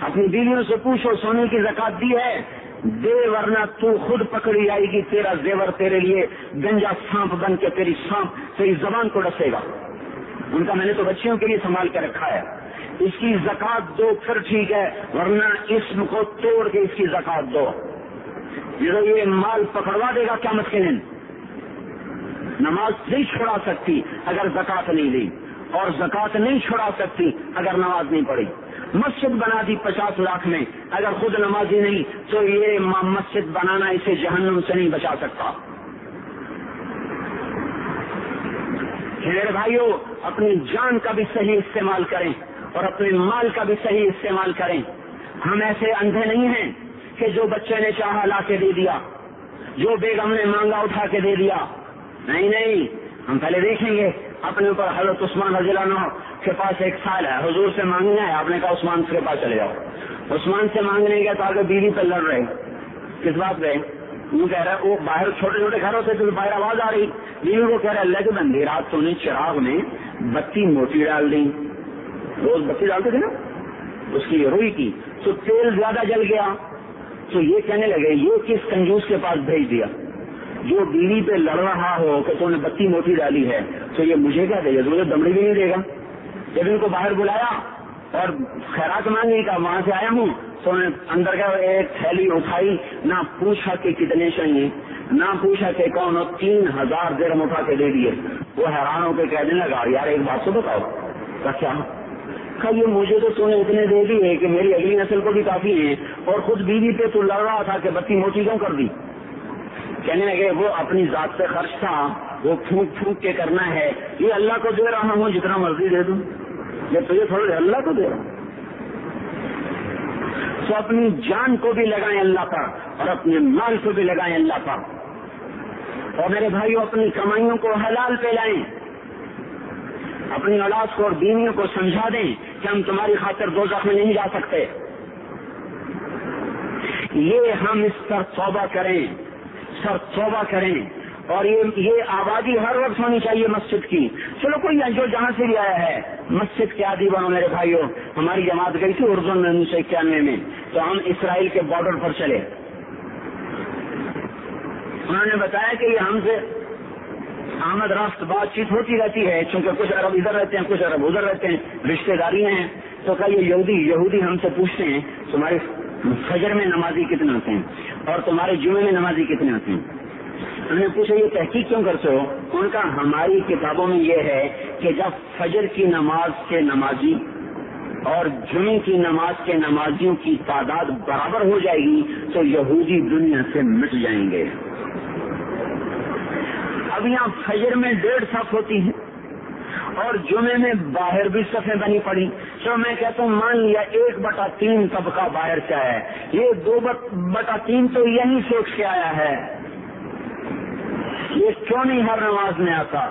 اپنی بیویوں سے پوچھو، سونے کی زکات دی ہے؟ دے، ورنہ تو خود پکڑی آئے گی، تیرا زیور تیرے لیے گنجا سانپ بن کے تیری سانپ، تیری زبان کو ڈسے گا۔ ان کا میں نے تو بچیوں کے لیے سنبھال کے رکھا ہے۔ اس کی زکات دو، پھر ٹھیک ہے، ورنہ اسم کو توڑ کے اس کی زکات دو۔ یہ مال پکڑوا دے گا کیا دن۔ نماز نہیں چھوڑا سکتی اگر زکات نہیں لی۔ اور زکات نہیں چھوڑا سکتی اگر نماز نہیں پڑھی۔ مسجد بنا دی پچاس لاکھ میں۔ اگر خود نمازی نہیں تو یہ مسجد بنانا اسے جہنم سے نہیں بچا سکتا۔ میرے بھائیوں اپنی جان کا بھی صحیح استعمال کریں اور اپنے مال کا بھی صحیح استعمال کریں۔ ہم ایسے اندھے نہیں ہیں۔ کہ جو بچے نے چاہا لا کے دے دیا، جو بیگم نے مانگا اٹھا کے دے دیا۔ نہیں نہیں، ہم پہلے دیکھیں گے۔ اپنے اوپر حضرت عثمان رضی اللہ عنہ کے پاس ایک سال ہے، حضور سے مانگنا ہے۔ آپ نے کہا، عثمان کے پاس چلے جاؤ۔ عثمان سے مانگنے گیا تو آگے بیوی پہ لڑ رہے۔ کس بات پہ؟ وہ کہہ رہا ہے، وہ باہر چھوٹے چھوٹے گھروں سے باہر آواز آ رہی۔ بیوی کو کہہ رہا ہے اللہ کے بندی رات تو نے چراغ میں بتی موٹی ڈال دی روز بتی ڈالتے تھے نا؟ اس کی روئی کی۔ تو تیل زیادہ جل گیا۔ تو یہ کہنے لگے، یہ کس کنجوس کے پاس بھیج دیا؟ جو بیوی پہ لڑ رہا ہو کہ تو نے بتی موٹی ڈالی ہے، تو یہ مجھے کیا دے گا؟ مجھے دمڑی بھی نہیں دے گا۔ جب ان کو باہر بلایا اور خیرات مانگی کا وہاں سے آیا ہوں، تو نے اندر کا ایک تھیلی اٹھائی، نہ پوچھا کہ کتنے چاہیے نہ پوچھا کہ کون ہو تین ہزار دیر اٹھا کے دے دیے۔ وہ حیران ہو کے کہنے لگا، یار ایک بات تو بتاؤ کیا؟ کہ یہ مجھے تو تو نے اتنے دے دیے کہ میری اگلی نسل کو بھی کافی ہے اور خود بیوی پہ تو لڑ رہا تھا کہ بتی موٹی کیوں کر دی۔ کہنے لگے، وہ اپنی ذات سے خرچ تھا، وہ پھونک پھونک کے کرنا ہے۔ یہ اللہ کو دے رہا ہوں، جتنا مرضی دے دوں۔ یہ تجھے تھوڑے اللہ کو دے رہا ہوں۔ تو اپنی جان کو بھی لگائیں اللہ پر اور اپنے مال کو بھی لگائیں اللہ پر۔ اور میرے بھائیوں اپنی کمائیوں کو حلال پہ لائیں۔ اپنی اولاد کو اور بیویوں کو سمجھا دیں کہ ہم تمہاری خاطر دو میں نہیں جا سکتے۔ یہ ہم اس پر توبہ کریں سر توبہ کریں۔ اور یہ یہ آبادی ہر وقت ہونی چاہیے مسجد کی۔ چلو کوئی جو جہاں سے بھی آیا ہے، مسجد کے عادی بنو میرے بھائیوں، ہماری جماعت گئی تھی اردو میں انیس سو اکیانوے میں۔ تو ہم اسرائیل کے بارڈر پر چلے۔ انہوں نے بتایا کہ یہ ہم سے آمد راست بات چیت ہوتی رہتی ہے، چونکہ کچھ عرب ادھر رہتے ہیں، کچھ عرب ادھر رہتے ہیں، رشتے داری ہیں۔ تو کیا یہ یہودی یہودی ہم سے پوچھتے ہیں، تمہارے فجر میں نمازی کتنے ہوتے ہیں؟ اور تمہارے جمعے میں نمازی کتنے ہوتے ہیں؟ انہوں نے پوچھا، یہ تحقیق کیوں کرتے ہو؟ ان کا ہماری کتابوں میں یہ ہے کہ جب فجر کی نماز کے نمازی اور جمعے کی نماز کے نمازیوں کی تعداد برابر ہو جائے گی، تو یہودی دنیا سے مٹ جائیں گے۔ اب فجر میں ڈیڑھ صف ہوتی ہیں اور جمعے میں باہر بھی صفیں بنی پڑی۔ تو میں کہتا ہوں، مان لیا ایک بٹا تین طبقہ باہر سے آیا ہے۔ یہ دو بٹا تین تو یہی سوچ کے آیا ہے۔ یہ کیوں نہیں ہر نماز میں آتا؟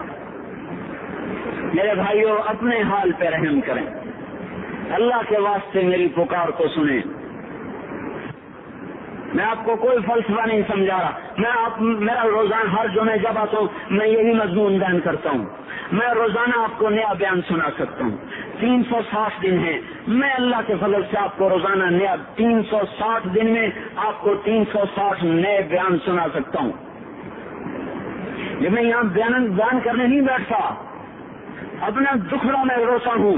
میرے بھائیوں اپنے حال پہ رحم کریں۔ اللہ کے واسطے میری پکار کو سنیں۔ میں آپ کو کوئی فلسفہ نہیں سمجھا رہا۔ میں آپ میرا روزانہ ہر جو میں جب آتا ہوں، میں یہی مضمون بیان کرتا ہوں۔ میں روزانہ آپ کو نیا بیان سنا سکتا ہوں۔ تین سو ساٹھ دن ہے میں اللہ کے فضل سے آپ کو روزانہ نیا تین سو ساٹھ دن میں آپ کو تین سو ساٹھ نئے بیان سنا سکتا ہوں۔ یہ میں یہاں بیان بیان کرنے نہیں بیٹھتا۔ اپنا دکھڑا میں روتا ہوں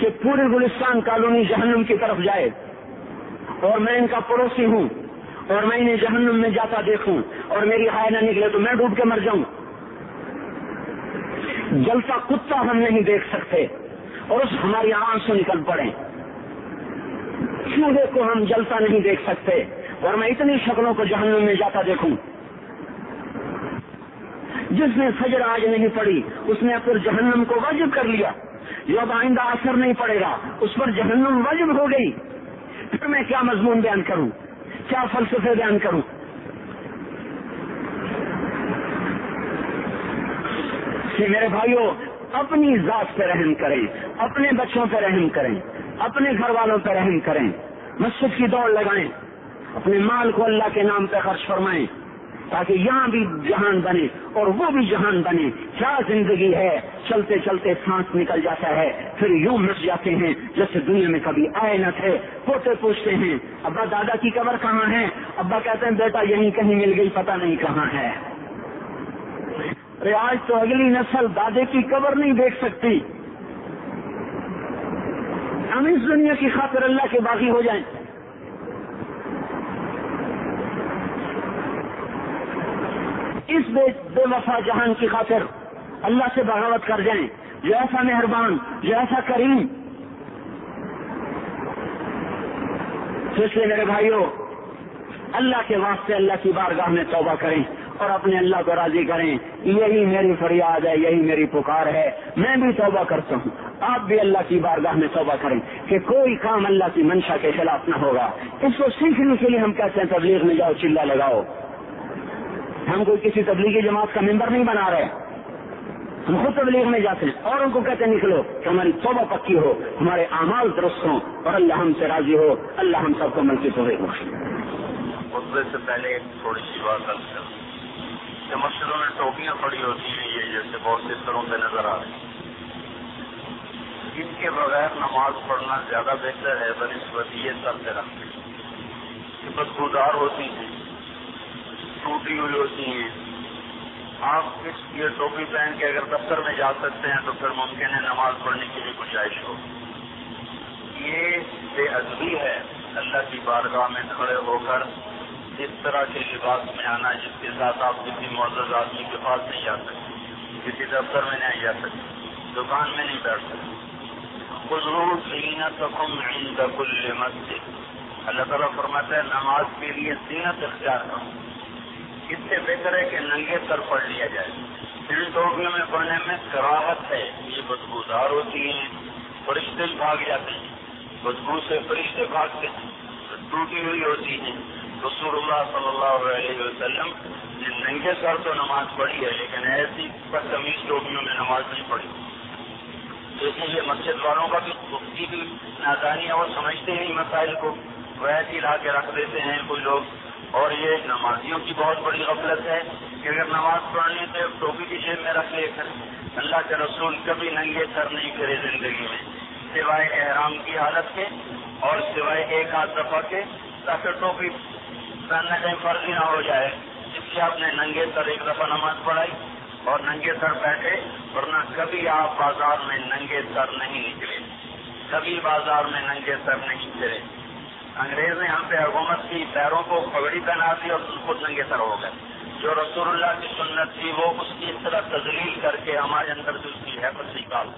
کہ پورے گلستان کالونی جہنم کی طرف جائے۔ اور میں ان کا پڑوسی ہوں اور میں انہیں جہنم میں جاتا دیکھوں اور میری ہائے نہ نکلے تو میں ڈوب کے مر جاؤں۔ جلتا کتا ہم نہیں دیکھ سکتے اور اس ہماری آنکھ سے نکل پڑے۔ چوہے کو ہم جلتا نہیں دیکھ سکتے اور میں اتنی شکلوں کو جہنم میں جاتا دیکھوں۔ جس نے فجر آج نہیں پڑی، اس نے پھر جہنم کو واجب کر لیا۔ جو اب آئندہ اثر نہیں پڑے گا، اس پر جہنم واجب ہو گئی۔ پھر میں کیا مضمون بیان کروں؟ کیا فلسفے بیان کروں؟ کہ میرے بھائیوں اپنی ذات پہ رحم کریں، اپنے بچوں پہ رحم کریں، اپنے گھر والوں پہ رحم کریں، مسجد کی دوڑ لگائیں، اپنے مال کو اللہ کے نام پہ خرچ فرمائیں تاکہ یہاں بھی جہان بنے اور وہ بھی جہان بنے۔ کیا زندگی ہے؟ چلتے چلتے سانس نکل جاتا ہے، پھر یوں مٹ جاتے ہیں جیسے دنیا میں کبھی آئے نہ تھے۔ پوتے پوچھتے ہیں، ابا دادا کی قبر کہاں ہے؟ ابا کہتے ہیں، بیٹا یہیں کہیں مل گئی، پتہ نہیں کہاں ہے۔ ارے آج تو اگلی نسل دادے کی قبر نہیں دیکھ سکتی۔ ہم اس دنیا کی خاطر اللہ کے باغی ہو جائیں۔ اس بے بے وفا جہان کی خاطر اللہ سے بغاوت کر جائیں جو ایسا مہربان، جو ایسا کریم۔ تو اس لیے میرے بھائیوں اللہ کے واسطے اللہ کی بارگاہ میں توبہ کریں اور اپنے اللہ کو راضی کریں۔ یہی میری فریاد ہے، یہی میری پکار ہے۔ میں بھی توبہ کرتا ہوں۔ آپ بھی اللہ کی بارگاہ میں توبہ کریں کہ کوئی کام اللہ کی منشا کے خلاف نہ ہوگا۔ اس کو سیکھنے کے لیے ہم کہتے ہیں تبلیغ میں جاؤ چلا لگاؤ۔ ہم کوئی کسی تبلیغی جماعت کا ممبر نہیں بنا رہے ہم خود تبلیغ میں جاتے ہیں اور ان کو کہتے ہیں نکلو کہ ہماری توبہ پکی ہو، ہمارے اعمال درست ہوں اور اللہ ہم سے راضی ہو، اللہ ہم سب کو منصف ہوئے خطبے سے پہلے ایک تھوڑی سی بات کہ مسجدوں میں ٹوپیاں پڑی ہوتی ہیں، یہ جیسے بہت سے طرح پہ نظر آ رہی ان کے بغیر نماز پڑھنا زیادہ بہتر ہے بنسبت یہ سب سے رکھتے بدبودار ہوتی ہیں۔ ٹوٹی ہوئی ہوتی ہیں۔ آپ اس یہ ٹوپی پہن کے اگر دفتر میں جا سکتے ہیں تو پھر ممکن ہے نماز پڑھنے کی بھی گنجائش ہو۔ یہ بے ادبی ہے۔ اللہ کی بارگاہ میں کھڑے ہو کر اس طرح کے لباس میں آنا جس کے ساتھ آپ کسی معزز آدمی کے پاس نہیں جا سکتے، کسی دفتر میں نہیں جا سکتے، دکان میں نہیں بیٹھ سکتے۔ خزور زینت عند کل مسجد۔ اللہ تعالیٰ فرماتا ہے، نماز کے لیے زینت اختیار کروں اس سے بہتر ہے کہ ننگے سر پڑھ لیا جائے۔ ان ٹوپیوں میں پڑھنے میں کراہت ہے۔ یہ بدبودار ہوتی ہیں، فرشتے بھاگ جاتے ہیں۔ بدبو سے فرشتے بھاگتے ہیں۔ ٹوٹی ہوئی ہوتی ہیں۔ رسول اللہ صلی اللہ علیہ وسلم نے ننگے سر تو نماز پڑھی ہے، لیکن ایسی بدتمیز ٹوپیوں میں نماز نہیں پڑھی۔ تو اسی لیے مسجد والوں کا بھی کی بھی نادانی ہے، وہ سمجھتے ہیں مسائل کو۔ ویسے لا کے رکھ دیتے ہیں، کوئی لوگ اور یہ نمازیوں کی بہت بڑی غفلت ہے کہ اگر نماز پڑھنی تو ٹوپی کی جیب میں رکھ لے کر۔ اللہ کے رسول کبھی ننگے سر نہیں کرے زندگی میں، سوائے احرام کی حالت کے اور سوائے ایک آدھ دفعہ کے، تاکہ ٹوپی پہننا کہیں فرض ہی نہ ہو جائے۔ اس لیے آپ نے ننگے سر ایک دفعہ نماز پڑھائی اور ننگے سر بیٹھے، ورنہ کبھی آپ بازار میں ننگے سر نہیں نکلے۔ کبھی بازار میں ننگے سر نہیں چلے انگریز نے یہاں پہ حکومت کی پیروں کو پگڑی پہنا دی اور خود ننگے سر ہو گئے۔ جو رسول اللہ کی سنت تھی، وہ اس کی اس طرح تجلیل کر کے ہمارے اندر جو اس کی حیثت نکال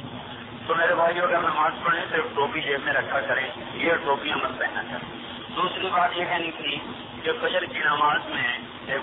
تو میرے بھائی اگر نماز پڑھیں تو ٹوپی جیب میں رکھا کریں۔ یہ ٹوپیاں مت پہنا کریں دوسری بات یہ کہنی تھی کہ فجر کی نماز میں ایک